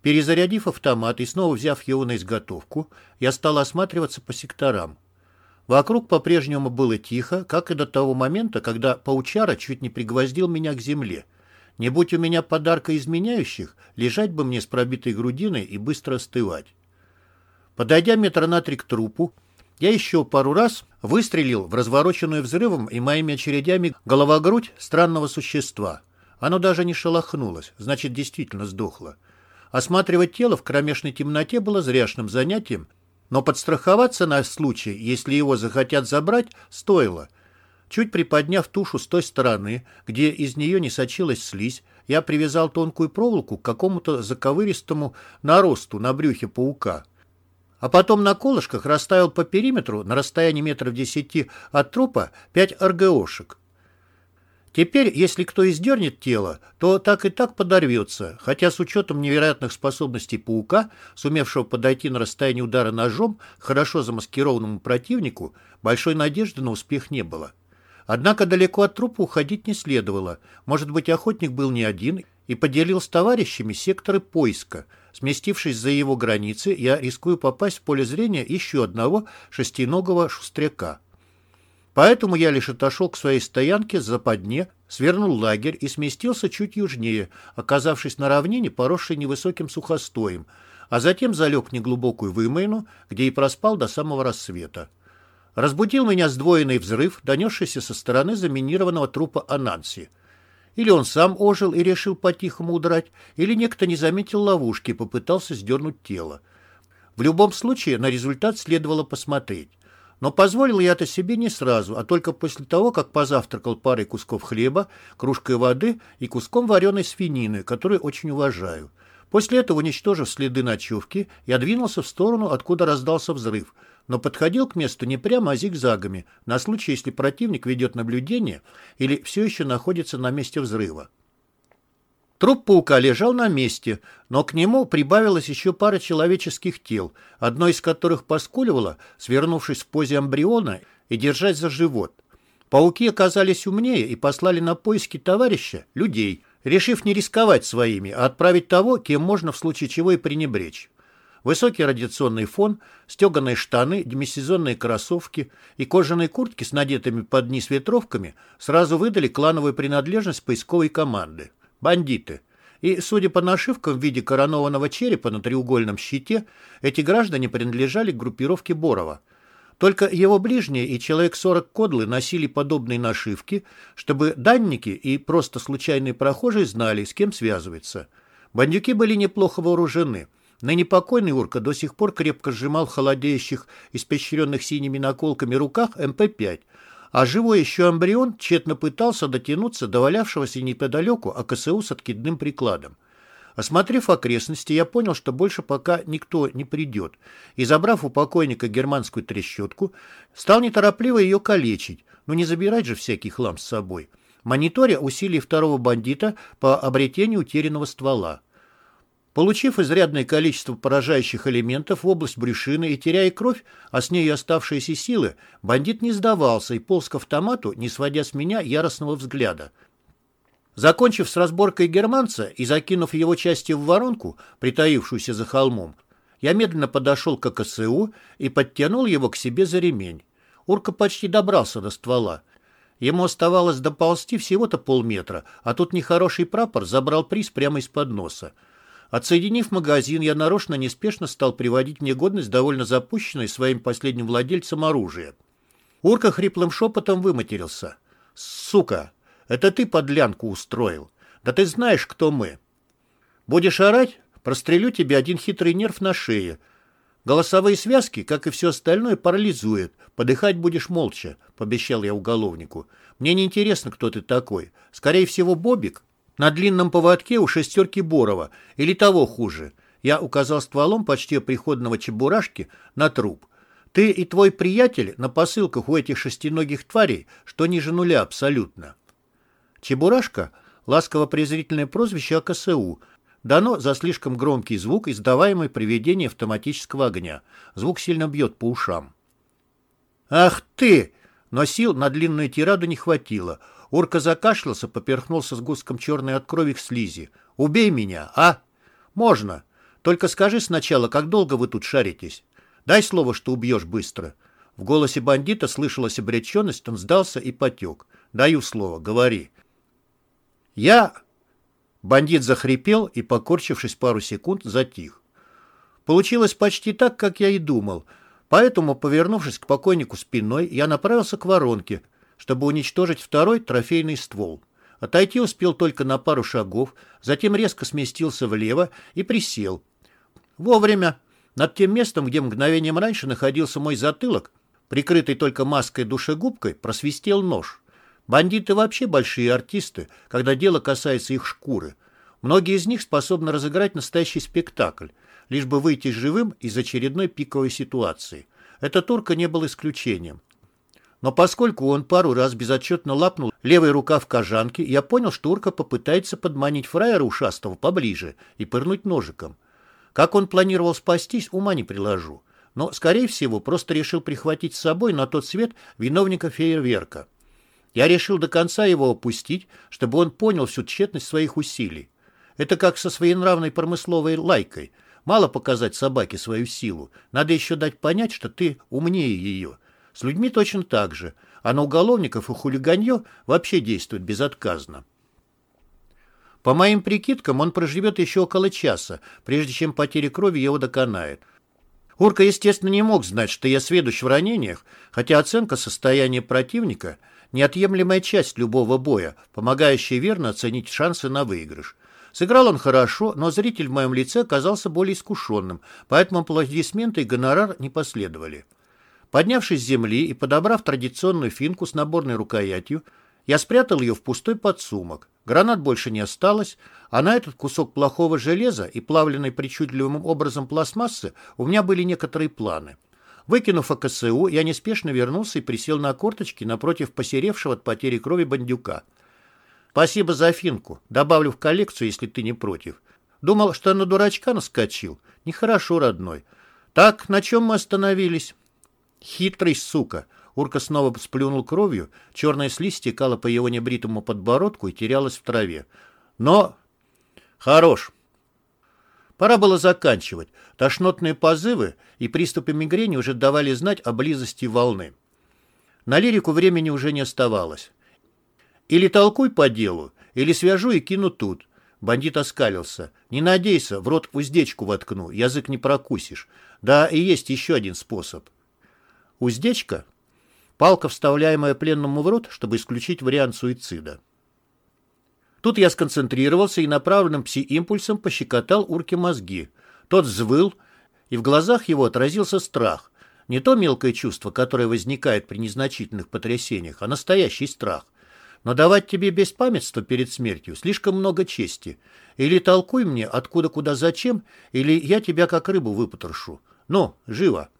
Перезарядив автомат и снова взяв его на изготовку, я стал осматриваться по секторам. Вокруг по-прежнему было тихо, как и до того момента, когда паучара чуть не пригвоздил меня к земле. Не будь у меня подарка изменяющих, лежать бы мне с пробитой грудиной и быстро остывать. Подойдя метра на три к трупу, я еще пару раз выстрелил в развороченную взрывом и моими очередями головогрудь странного существа. Оно даже не шелохнулось, значит, действительно сдохло. Осматривать тело в кромешной темноте было зряшным занятием, но подстраховаться на случай, если его захотят забрать, стоило. Чуть приподняв тушу с той стороны, где из нее не сочилась слизь, я привязал тонкую проволоку к какому-то заковыристому наросту на брюхе паука а потом на колышках расставил по периметру на расстоянии метров десяти от трупа пять РГОшек. Теперь, если кто издернет тело, то так и так подорвется, хотя с учетом невероятных способностей паука, сумевшего подойти на расстояние удара ножом хорошо замаскированному противнику, большой надежды на успех не было. Однако далеко от трупа уходить не следовало. Может быть, охотник был не один и поделил с товарищами секторы поиска – Сместившись за его границы, я рискую попасть в поле зрения еще одного шестиногого шустряка. Поэтому я лишь отошел к своей стоянке за подне, свернул лагерь и сместился чуть южнее, оказавшись на равнине, поросшей невысоким сухостоем, а затем залег в неглубокую вымойну, где и проспал до самого рассвета. Разбудил меня сдвоенный взрыв, донесшийся со стороны заминированного трупа Ананси – или он сам ожил и решил по-тихому удрать, или некто не заметил ловушки и попытался сдернуть тело. В любом случае на результат следовало посмотреть. Но позволил я это себе не сразу, а только после того, как позавтракал парой кусков хлеба, кружкой воды и куском вареной свинины, которую очень уважаю. После этого, уничтожив следы ночевки, я двинулся в сторону, откуда раздался взрыв – но подходил к месту не прямо, а зигзагами, на случай, если противник ведет наблюдение или все еще находится на месте взрыва. Труп паука лежал на месте, но к нему прибавилась еще пара человеческих тел, одно из которых поскуливало, свернувшись в позе эмбриона и держась за живот. Пауки оказались умнее и послали на поиски товарища, людей, решив не рисковать своими, а отправить того, кем можно в случае чего и пренебречь. Высокий радиационный фон, стеганые штаны, демисезонные кроссовки и кожаные куртки с надетыми под низ ветровками сразу выдали клановую принадлежность поисковой команды. Бандиты. И, судя по нашивкам в виде коронованного черепа на треугольном щите, эти граждане принадлежали к группировке Борова. Только его ближние и человек 40 кодлы носили подобные нашивки, чтобы данники и просто случайные прохожие знали, с кем связываются. Бандюки были неплохо вооружены – Ныне покойный Урка до сих пор крепко сжимал в холодеющих, испещренных синими наколками руках МП-5, а живой еще эмбрион тщетно пытался дотянуться до валявшегося неподалеку АКСУ с откидным прикладом. Осмотрев окрестности, я понял, что больше пока никто не придет, и, забрав у покойника германскую трещотку, стал неторопливо ее калечить, но не забирать же всякий хлам с собой, мониторя усилий второго бандита по обретению утерянного ствола. Получив изрядное количество поражающих элементов в область брюшины и теряя кровь, а с ней оставшиеся силы, бандит не сдавался и полз к автомату, не сводя с меня яростного взгляда. Закончив с разборкой германца и закинув его части в воронку, притаившуюся за холмом, я медленно подошел к КСУ и подтянул его к себе за ремень. Урка почти добрался до ствола. Ему оставалось доползти всего-то полметра, а тут нехороший прапор забрал приз прямо из-под носа. Отсоединив магазин, я нарочно неспешно стал приводить в негодность довольно запущенное своим последним владельцем оружие. Урка хриплым шепотом выматерился. «Сука, это ты подлянку устроил. Да ты знаешь, кто мы. Будешь орать, Прострелю тебе один хитрый нерв на шее. Голосовые связки, как и все остальное, парализует. Подыхать будешь молча, пообещал я уголовнику. Мне не интересно, кто ты такой. Скорее всего, Бобик на длинном поводке у шестерки Борова. Или того хуже. Я указал стволом почти приходного чебурашки на труп. Ты и твой приятель на посылках у этих шестиногих тварей, что ниже нуля абсолютно. Чебурашка — ласково-презрительное прозвище АКСУ, дано за слишком громкий звук, издаваемый при ведении автоматического огня. Звук сильно бьет по ушам. «Ах ты!» Но сил на длинную тираду не хватило. Урка закашлялся, поперхнулся с густком черной от крови слизи. «Убей меня, а?» «Можно. Только скажи сначала, как долго вы тут шаритесь?» Дай слово, что убьешь быстро». В голосе бандита слышалась обреченность, он сдался и потек. «Даю слово, говори». «Я...» Бандит захрипел и, покорчившись пару секунд, затих. Получилось почти так, как я и думал. Поэтому, повернувшись к покойнику спиной, я направился к воронке, чтобы уничтожить второй трофейный ствол. Отойти успел только на пару шагов, затем резко сместился влево и присел. Вовремя. Над тем местом, где мгновением раньше находился мой затылок, прикрытый только маской-душегубкой, просвистел нож. Бандиты вообще большие артисты, когда дело касается их шкуры. Многие из них способны разыграть настоящий спектакль, лишь бы выйти живым из очередной пиковой ситуации. Этот турка не был исключением. Но поскольку он пару раз безотчетно лапнул левый рукав кожанки, я понял, что Урка попытается подманить фраера ушастого поближе и пырнуть ножиком. Как он планировал спастись, ума не приложу. Но, скорее всего, просто решил прихватить с собой на тот свет виновника фейерверка. Я решил до конца его опустить, чтобы он понял всю тщетность своих усилий. Это как со своенравной промысловой лайкой. Мало показать собаке свою силу, надо еще дать понять, что ты умнее ее. С людьми точно так же, а на уголовников и хулиганье вообще действует безотказно. По моим прикидкам, он проживет еще около часа, прежде чем потеря крови его доконает. Урка, естественно, не мог знать, что я сведущ в ранениях, хотя оценка состояния противника – неотъемлемая часть любого боя, помогающая верно оценить шансы на выигрыш. Сыграл он хорошо, но зритель в моем лице оказался более искушенным, поэтому аплодисменты и гонорар не последовали. Поднявшись с земли и подобрав традиционную финку с наборной рукоятью, я спрятал ее в пустой подсумок. Гранат больше не осталось, а на этот кусок плохого железа и плавленной причудливым образом пластмассы у меня были некоторые планы. Выкинув АКСУ, я неспешно вернулся и присел на корточки напротив посеревшего от потери крови бандюка. «Спасибо за финку. Добавлю в коллекцию, если ты не против. Думал, что на дурачка наскочил. Нехорошо, родной. Так, на чем мы остановились?» «Хитрый сука!» Урка снова сплюнул кровью, черная слизь стекала по его небритому подбородку и терялась в траве. Но... Хорош. Пора было заканчивать. Тошнотные позывы и приступы мигрени уже давали знать о близости волны. На лирику времени уже не оставалось. Или толкуй по делу, или свяжу и кину тут. Бандит оскалился. Не надейся, в рот уздечку воткну, язык не прокусишь. Да и есть еще один способ. Уздечка Палка, вставляемая пленному в рот, чтобы исключить вариант суицида. Тут я сконцентрировался и направленным пси-импульсом пощекотал урке мозги. Тот взвыл, и в глазах его отразился страх. Не то мелкое чувство, которое возникает при незначительных потрясениях, а настоящий страх. Но давать тебе беспамятство перед смертью слишком много чести. Или толкуй мне, откуда, куда, зачем, или я тебя как рыбу выпотрошу. Ну, живо!»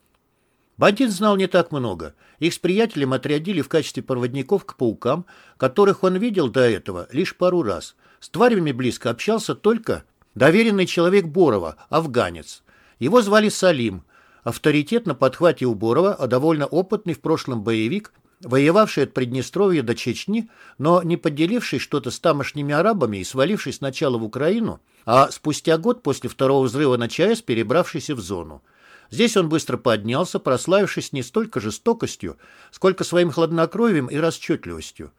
Бандит знал не так много. Их с приятелем отрядили в качестве проводников к паукам, которых он видел до этого лишь пару раз. С тварями близко общался только доверенный человек Борова, афганец. Его звали Салим. Авторитет на подхвате у Борова, а довольно опытный в прошлом боевик, воевавший от Приднестровья до Чечни, но не поделивший что-то с тамошними арабами и сваливший сначала в Украину, а спустя год после второго взрыва на ЧАЭС перебравшийся в зону. Здесь он быстро поднялся, прославившись не столько жестокостью, сколько своим хладнокровием и расчетливостью.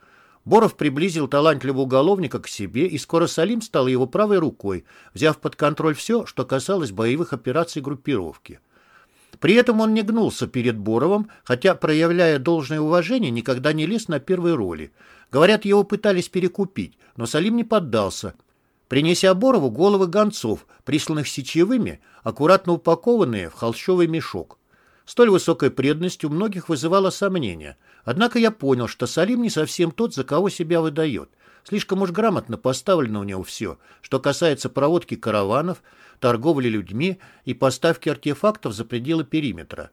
Боров приблизил талантливого уголовника к себе, и скоро Салим стал его правой рукой, взяв под контроль все, что касалось боевых операций группировки. При этом он не гнулся перед Боровым, хотя, проявляя должное уважение, никогда не лез на первой роли. Говорят, его пытались перекупить, но Салим не поддался. Принеся Борову головы гонцов, присланных сечевыми, аккуратно упакованные в холщовый мешок. Столь высокая преданность у многих вызывала сомнения. Однако я понял, что Салим не совсем тот, за кого себя выдает. Слишком уж грамотно поставлено у него все, что касается проводки караванов, торговли людьми и поставки артефактов за пределы периметра.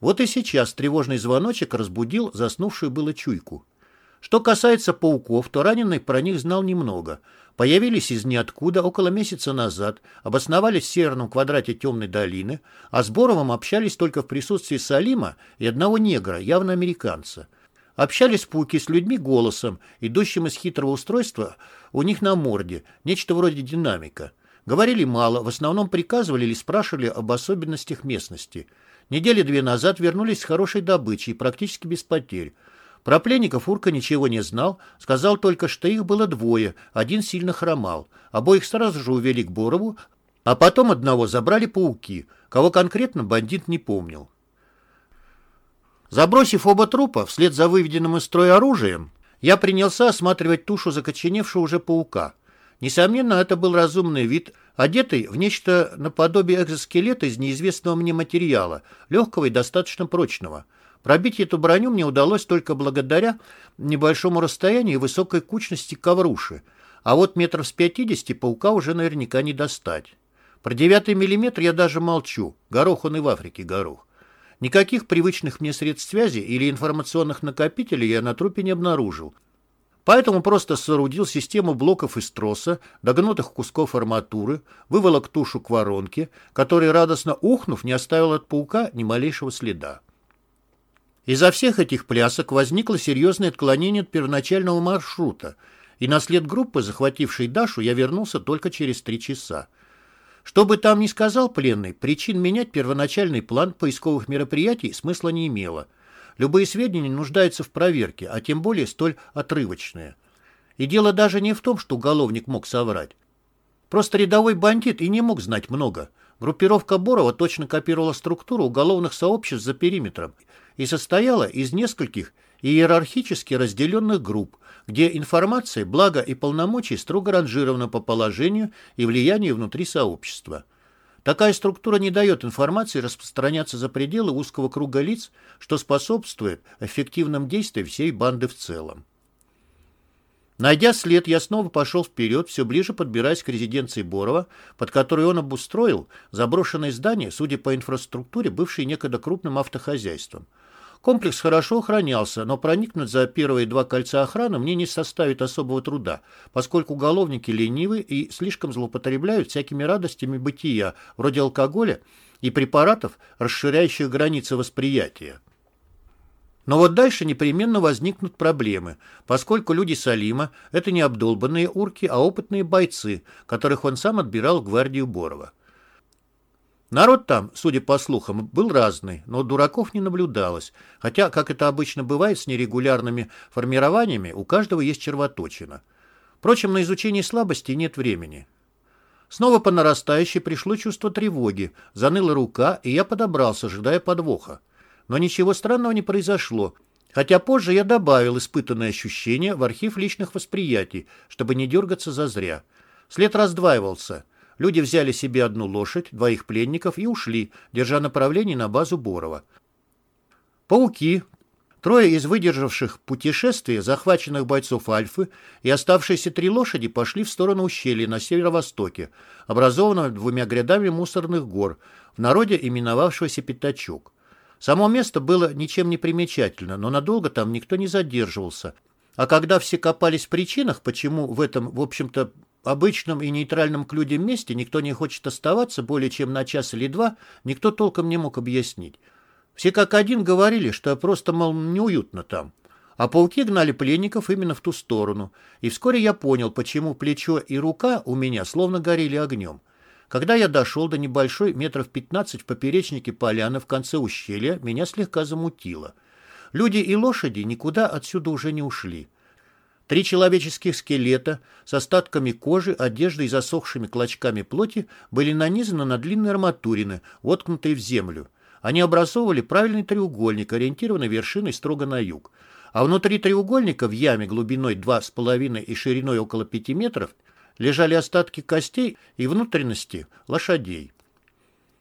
Вот и сейчас тревожный звоночек разбудил заснувшую было чуйку. Что касается пауков, то раненый про них знал немного. Появились из ниоткуда около месяца назад, обосновались в северном квадрате Темной долины, а с Боровым общались только в присутствии Салима и одного негра, явно американца. Общались пауки с людьми голосом, идущим из хитрого устройства у них на морде, нечто вроде динамика. Говорили мало, в основном приказывали или спрашивали об особенностях местности. Недели две назад вернулись с хорошей добычей, практически без потерь. Про пленников Урка ничего не знал, сказал только, что их было двое, один сильно хромал. Обоих сразу же увели к Борову, а потом одного забрали пауки, кого конкретно бандит не помнил. Забросив оба трупа вслед за выведенным из строя оружием, я принялся осматривать тушу закоченевшего уже паука. Несомненно, это был разумный вид, одетый в нечто наподобие экзоскелета из неизвестного мне материала, легкого и достаточно прочного – Пробить эту броню мне удалось только благодаря небольшому расстоянию и высокой кучности ковруши, а вот метров с пятидесяти паука уже наверняка не достать. Про девятый миллиметр я даже молчу, горох он и в Африке горох. Никаких привычных мне средств связи или информационных накопителей я на трупе не обнаружил, Поэтому просто соорудил систему блоков из троса, догнутых кусков арматуры, выволок тушу к воронке, который, радостно ухнув, не оставил от паука ни малейшего следа. Из-за всех этих плясок возникло серьезное отклонение от первоначального маршрута, и на след группы, захватившей Дашу, я вернулся только через три часа. Что бы там ни сказал пленный, причин менять первоначальный план поисковых мероприятий смысла не имело. Любые сведения нуждаются в проверке, а тем более столь отрывочные. И дело даже не в том, что уголовник мог соврать. Просто рядовой бандит и не мог знать много. Группировка Борова точно копировала структуру уголовных сообществ за периметром и состояла из нескольких иерархически разделенных групп, где информация, благо и полномочий строго ранжирована по положению и влиянию внутри сообщества. Такая структура не дает информации распространяться за пределы узкого круга лиц, что способствует эффективным действиям всей банды в целом. Найдя след, я снова пошел вперед, все ближе подбираясь к резиденции Борова, под которой он обустроил заброшенное здание, судя по инфраструктуре, бывшее некогда крупным автохозяйством. Комплекс хорошо охранялся, но проникнуть за первые два кольца охраны мне не составит особого труда, поскольку уголовники ленивы и слишком злоупотребляют всякими радостями бытия, вроде алкоголя и препаратов, расширяющих границы восприятия. Но вот дальше непременно возникнут проблемы, поскольку люди Салима – это не обдолбанные урки, а опытные бойцы, которых он сам отбирал в гвардию Борова. Народ там, судя по слухам, был разный, но дураков не наблюдалось, хотя, как это обычно бывает с нерегулярными формированиями, у каждого есть червоточина. Впрочем, на изучение слабостей нет времени. Снова по нарастающей пришло чувство тревоги, заныла рука, и я подобрался, ожидая подвоха. Но ничего странного не произошло, хотя позже я добавил испытанное ощущение в архив личных восприятий, чтобы не дергаться зазря. След раздваивался. Люди взяли себе одну лошадь, двоих пленников и ушли, держа направление на базу Борова. Пауки, Трое из выдержавших путешествие захваченных бойцов Альфы и оставшиеся три лошади пошли в сторону ущелья на северо-востоке, образованного двумя грядами мусорных гор, в народе именовавшегося Пятачок. Само место было ничем не примечательно, но надолго там никто не задерживался. А когда все копались в причинах, почему в этом, в общем-то, обычном и нейтральном к людям месте никто не хочет оставаться более чем на час или два, никто толком не мог объяснить. Все как один говорили, что просто, мол, неуютно там. А пауки гнали пленников именно в ту сторону. И вскоре я понял, почему плечо и рука у меня словно горели огнем. Когда я дошел до небольшой метров 15 в поперечнике поляны в конце ущелья, меня слегка замутило. Люди и лошади никуда отсюда уже не ушли. Три человеческих скелета с остатками кожи, одежды и засохшими клочками плоти были нанизаны на длинные арматурины, воткнутые в землю. Они образовывали правильный треугольник, ориентированный вершиной строго на юг. А внутри треугольника в яме глубиной 2,5 и шириной около 5 метров – лежали остатки костей и внутренности лошадей.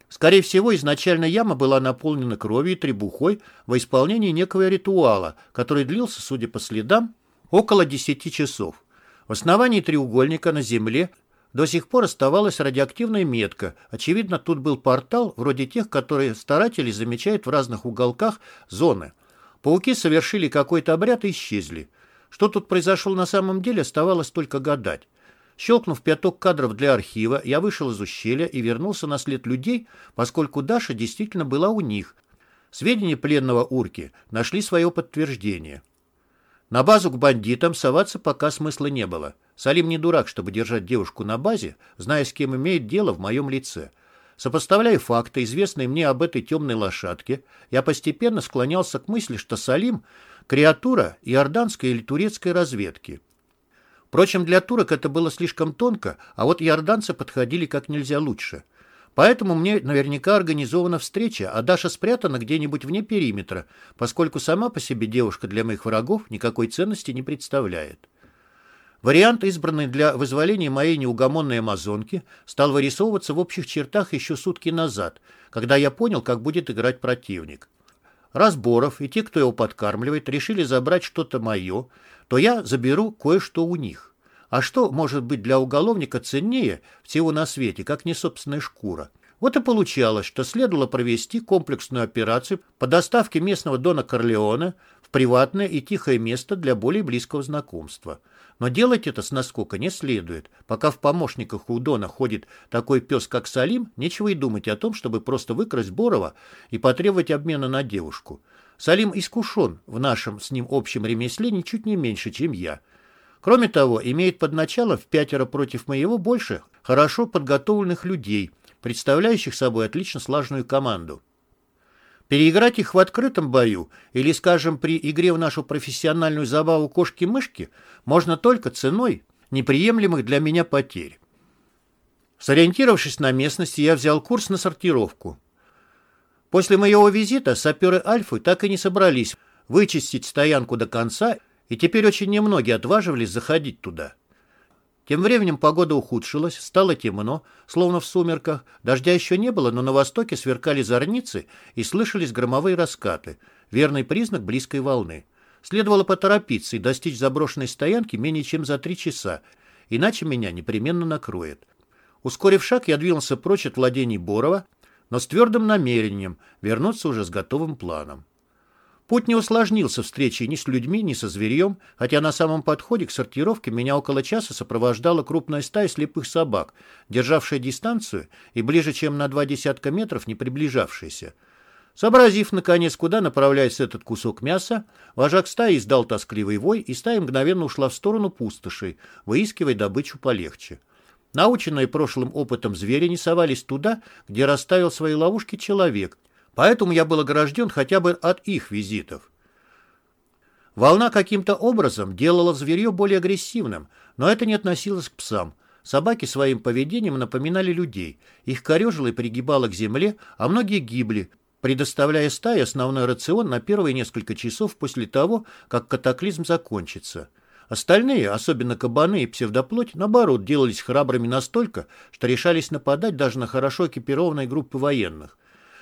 Скорее всего, изначально яма была наполнена кровью и требухой во исполнении некого ритуала, который длился, судя по следам, около 10 часов. В основании треугольника на земле до сих пор оставалась радиоактивная метка. Очевидно, тут был портал, вроде тех, которые старатели замечают в разных уголках зоны. Пауки совершили какой-то обряд и исчезли. Что тут произошло на самом деле, оставалось только гадать. Щелкнув пяток кадров для архива, я вышел из ущелья и вернулся на след людей, поскольку Даша действительно была у них. Сведения пленного урки нашли свое подтверждение. На базу к бандитам соваться пока смысла не было. Салим не дурак, чтобы держать девушку на базе, зная, с кем имеет дело в моем лице. Сопоставляя факты, известные мне об этой темной лошадке, я постепенно склонялся к мысли, что Салим – креатура иорданской или турецкой разведки. Впрочем, для турок это было слишком тонко, а вот иорданцы подходили как нельзя лучше. Поэтому мне наверняка организована встреча, а Даша спрятана где-нибудь вне периметра, поскольку сама по себе девушка для моих врагов никакой ценности не представляет. Вариант, избранный для вызволения моей неугомонной амазонки, стал вырисовываться в общих чертах еще сутки назад, когда я понял, как будет играть противник. Разборов и те, кто его подкармливает, решили забрать что-то мое, то я заберу кое-что у них. А что может быть для уголовника ценнее всего на свете, как не собственная шкура? Вот и получалось, что следовало провести комплексную операцию по доставке местного Дона Корлеона в приватное и тихое место для более близкого знакомства. Но делать это с наскока не следует. Пока в помощниках у Дона ходит такой пес, как Салим, нечего и думать о том, чтобы просто выкрасть Борова и потребовать обмена на девушку. Салим искушен в нашем с ним общем ремесле ничуть не меньше, чем я. Кроме того, имеет под началом в пятеро против моего больше хорошо подготовленных людей, представляющих собой отлично слаженную команду. Переиграть их в открытом бою или, скажем, при игре в нашу профессиональную забаву кошки-мышки можно только ценой неприемлемых для меня потерь. Сориентировавшись на местности, я взял курс на сортировку. После моего визита саперы Альфы так и не собрались вычистить стоянку до конца, и теперь очень немногие отваживались заходить туда. Тем временем погода ухудшилась, стало темно, словно в сумерках. Дождя еще не было, но на востоке сверкали зорницы и слышались громовые раскаты, верный признак близкой волны. Следовало поторопиться и достичь заброшенной стоянки менее чем за три часа, иначе меня непременно накроет. Ускорив шаг, я двинулся прочь от владений Борова, но с твердым намерением вернуться уже с готовым планом. Путь не усложнился встречей ни с людьми, ни со зверьем, хотя на самом подходе к сортировке меня около часа сопровождала крупная стая слепых собак, державшая дистанцию и ближе, чем на два десятка метров не приближавшаяся. Сообразив, наконец, куда направляется этот кусок мяса, вожак стаи издал тоскливый вой, и стая мгновенно ушла в сторону пустоши, выискивая добычу полегче. Наученные прошлым опытом звери не совались туда, где расставил свои ловушки человек, поэтому я был огражден хотя бы от их визитов. Волна каким-то образом делала зверье более агрессивным, но это не относилось к псам. Собаки своим поведением напоминали людей. Их корежило и пригибало к земле, а многие гибли, предоставляя стае основной рацион на первые несколько часов после того, как катаклизм закончится. Остальные, особенно кабаны и псевдоплоть, наоборот, делались храбрыми настолько, что решались нападать даже на хорошо экипированные группы военных.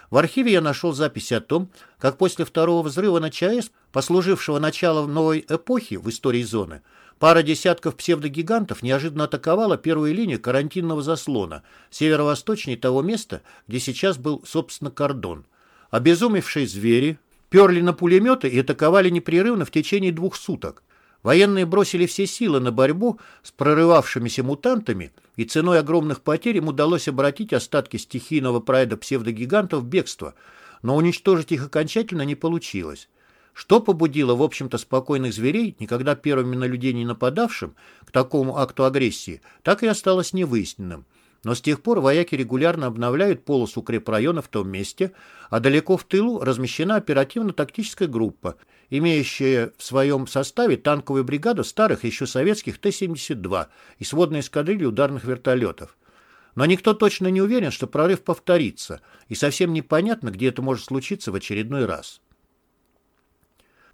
В архиве я нашел записи о том, как после второго взрыва на ЧАЭС, послужившего началом новой эпохи в истории зоны, пара десятков псевдогигантов неожиданно атаковала первую линию карантинного заслона, северо-восточнее того места, где сейчас был, собственно, кордон. Обезумевшие звери перли на пулеметы и атаковали непрерывно в течение двух суток. Военные бросили все силы на борьбу с прорывавшимися мутантами, и ценой огромных потерь им удалось обратить остатки стихийного прайда псевдогигантов в бегство, но уничтожить их окончательно не получилось. Что побудило, в общем-то, спокойных зверей, никогда первыми на людей не нападавшим, к такому акту агрессии, так и осталось невыясненным. Но с тех пор вояки регулярно обновляют полосу укрепрайона в том месте, а далеко в тылу размещена оперативно-тактическая группа, имеющая в своем составе танковую бригаду старых еще советских Т-72 и сводные эскадрильи ударных вертолетов. Но никто точно не уверен, что прорыв повторится, и совсем непонятно, где это может случиться в очередной раз.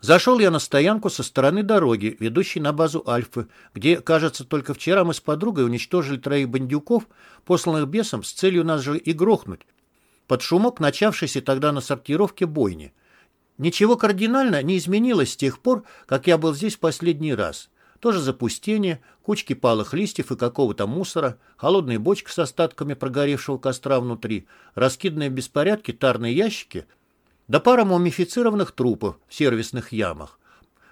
Зашел я на стоянку со стороны дороги, ведущей на базу Альфы, где, кажется, только вчера мы с подругой уничтожили троих бандюков, посланных бесом с целью нас же и грохнуть, под шумок начавшейся тогда на сортировке бойни. Ничего кардинально не изменилось с тех пор, как я был здесь в последний раз. Тоже запустение, кучки палых листьев и какого-то мусора, холодная бочка с остатками прогоревшего костра внутри, раскиданные в беспорядке тарные ящики, да пара мумифицированных трупов в сервисных ямах.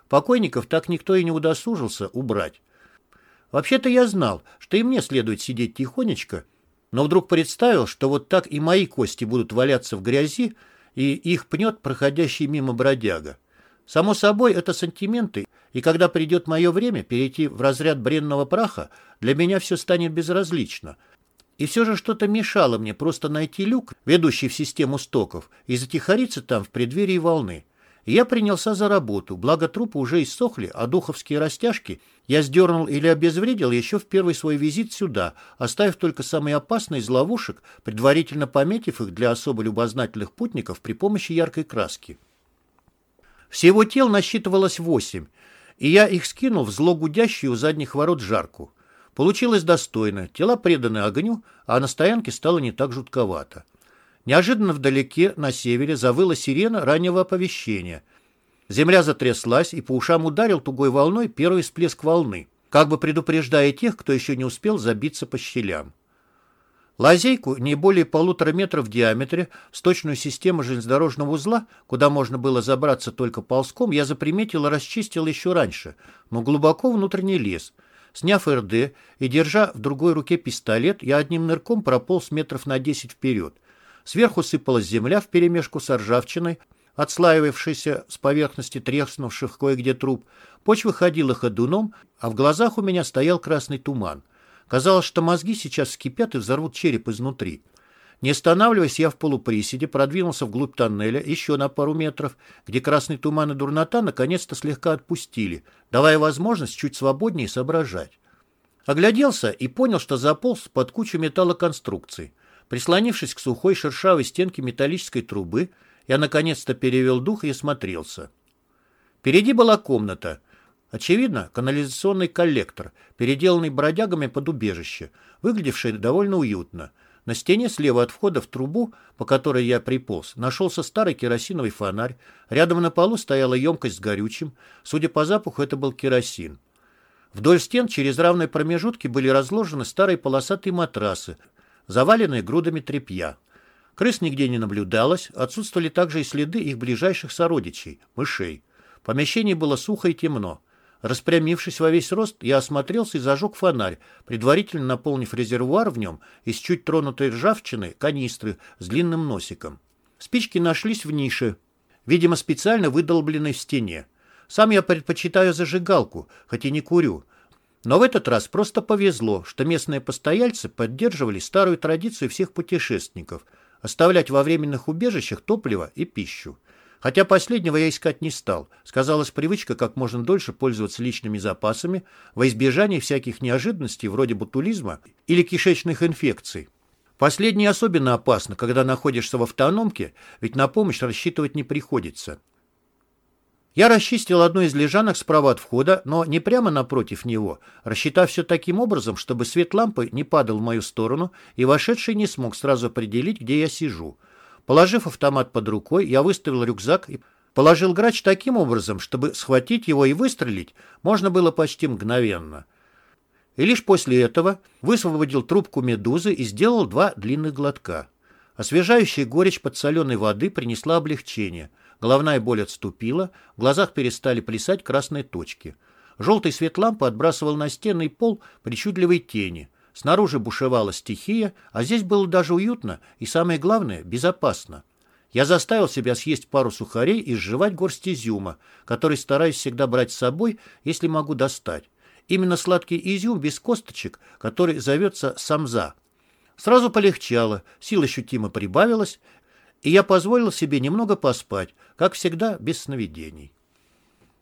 Покойников так никто и не удосужился убрать. Вообще-то я знал, что и мне следует сидеть тихонечко, но вдруг представил, что вот так и мои кости будут валяться в грязи, и их пнет проходящий мимо бродяга. Само собой, это сантименты, и когда придет мое время перейти в разряд бренного праха, для меня все станет безразлично. И все же что-то мешало мне просто найти люк, ведущий в систему стоков, и затихариться там в преддверии волны. Я принялся за работу, благо трупы уже иссохли, а духовские растяжки я сдернул или обезвредил еще в первый свой визит сюда, оставив только самые опасные из ловушек, предварительно пометив их для особо любознательных путников при помощи яркой краски. Всего тел насчитывалось восемь, и я их скинул в зло гудящую у задних ворот жарку. Получилось достойно, тела преданы огню, а на стоянке стало не так жутковато. Неожиданно вдалеке, на севере, завыла сирена раннего оповещения. Земля затряслась, и по ушам ударил тугой волной первый всплеск волны, как бы предупреждая тех, кто еще не успел забиться по щелям. Лазейку не более полутора метров в диаметре, сточную систему железнодорожного узла, куда можно было забраться только ползком, я заприметил и расчистил еще раньше, но глубоко внутренний лес. Сняв РД и держа в другой руке пистолет, я одним нырком прополз метров на десять вперед. Сверху сыпалась земля вперемешку с ржавчиной, отслаивавшейся с поверхности треснувших кое-где труб. Почва ходила ходуном, а в глазах у меня стоял красный туман. Казалось, что мозги сейчас вскипят и взорвут череп изнутри. Не останавливаясь, я в полуприседе продвинулся вглубь тоннеля еще на пару метров, где красный туман и дурнота наконец-то слегка отпустили, давая возможность чуть свободнее соображать. Огляделся и понял, что заполз под кучу металлоконструкций. Прислонившись к сухой шершавой стенке металлической трубы, я наконец-то перевел дух и осмотрелся. Впереди была комната — Очевидно, канализационный коллектор, переделанный бродягами под убежище, выглядевший довольно уютно. На стене слева от входа в трубу, по которой я приполз, нашелся старый керосиновый фонарь. Рядом на полу стояла емкость с горючим. Судя по запаху, это был керосин. Вдоль стен через равные промежутки были разложены старые полосатые матрасы, заваленные грудами тряпья. Крыс нигде не наблюдалось, отсутствовали также и следы их ближайших сородичей, мышей. В помещении было сухо и темно. Распрямившись во весь рост, я осмотрелся и зажег фонарь, предварительно наполнив резервуар в нем из чуть тронутой ржавчины канистры с длинным носиком. Спички нашлись в нише, видимо, специально выдолбленной в стене. Сам я предпочитаю зажигалку, хоть и не курю. Но в этот раз просто повезло, что местные постояльцы поддерживали старую традицию всех путешественников – оставлять во временных убежищах топливо и пищу. Хотя последнего я искать не стал. Сказалась привычка как можно дольше пользоваться личными запасами во избежание всяких неожиданностей вроде ботулизма или кишечных инфекций. Последнее особенно опасно, когда находишься в автономке, ведь на помощь рассчитывать не приходится. Я расчистил одну из лежанок справа от входа, но не прямо напротив него, рассчитав все таким образом, чтобы свет лампы не падал в мою сторону, и вошедший не смог сразу определить, где я сижу – Положив автомат под рукой, я выставил рюкзак и положил грач таким образом, чтобы схватить его и выстрелить можно было почти мгновенно. И лишь после этого высвободил трубку медузы и сделал два длинных глотка. Освежающая горечь подсоленной воды принесла облегчение. Головная боль отступила, в глазах перестали плясать красные точки. Желтый свет лампы отбрасывал на стены и пол причудливые тени — Снаружи бушевала стихия, а здесь было даже уютно и, самое главное, безопасно. Я заставил себя съесть пару сухарей и сживать горсть изюма, который стараюсь всегда брать с собой, если могу достать. Именно сладкий изюм без косточек, который зовется самза. Сразу полегчало, сил ощутимо прибавилась, и я позволил себе немного поспать, как всегда, без сновидений.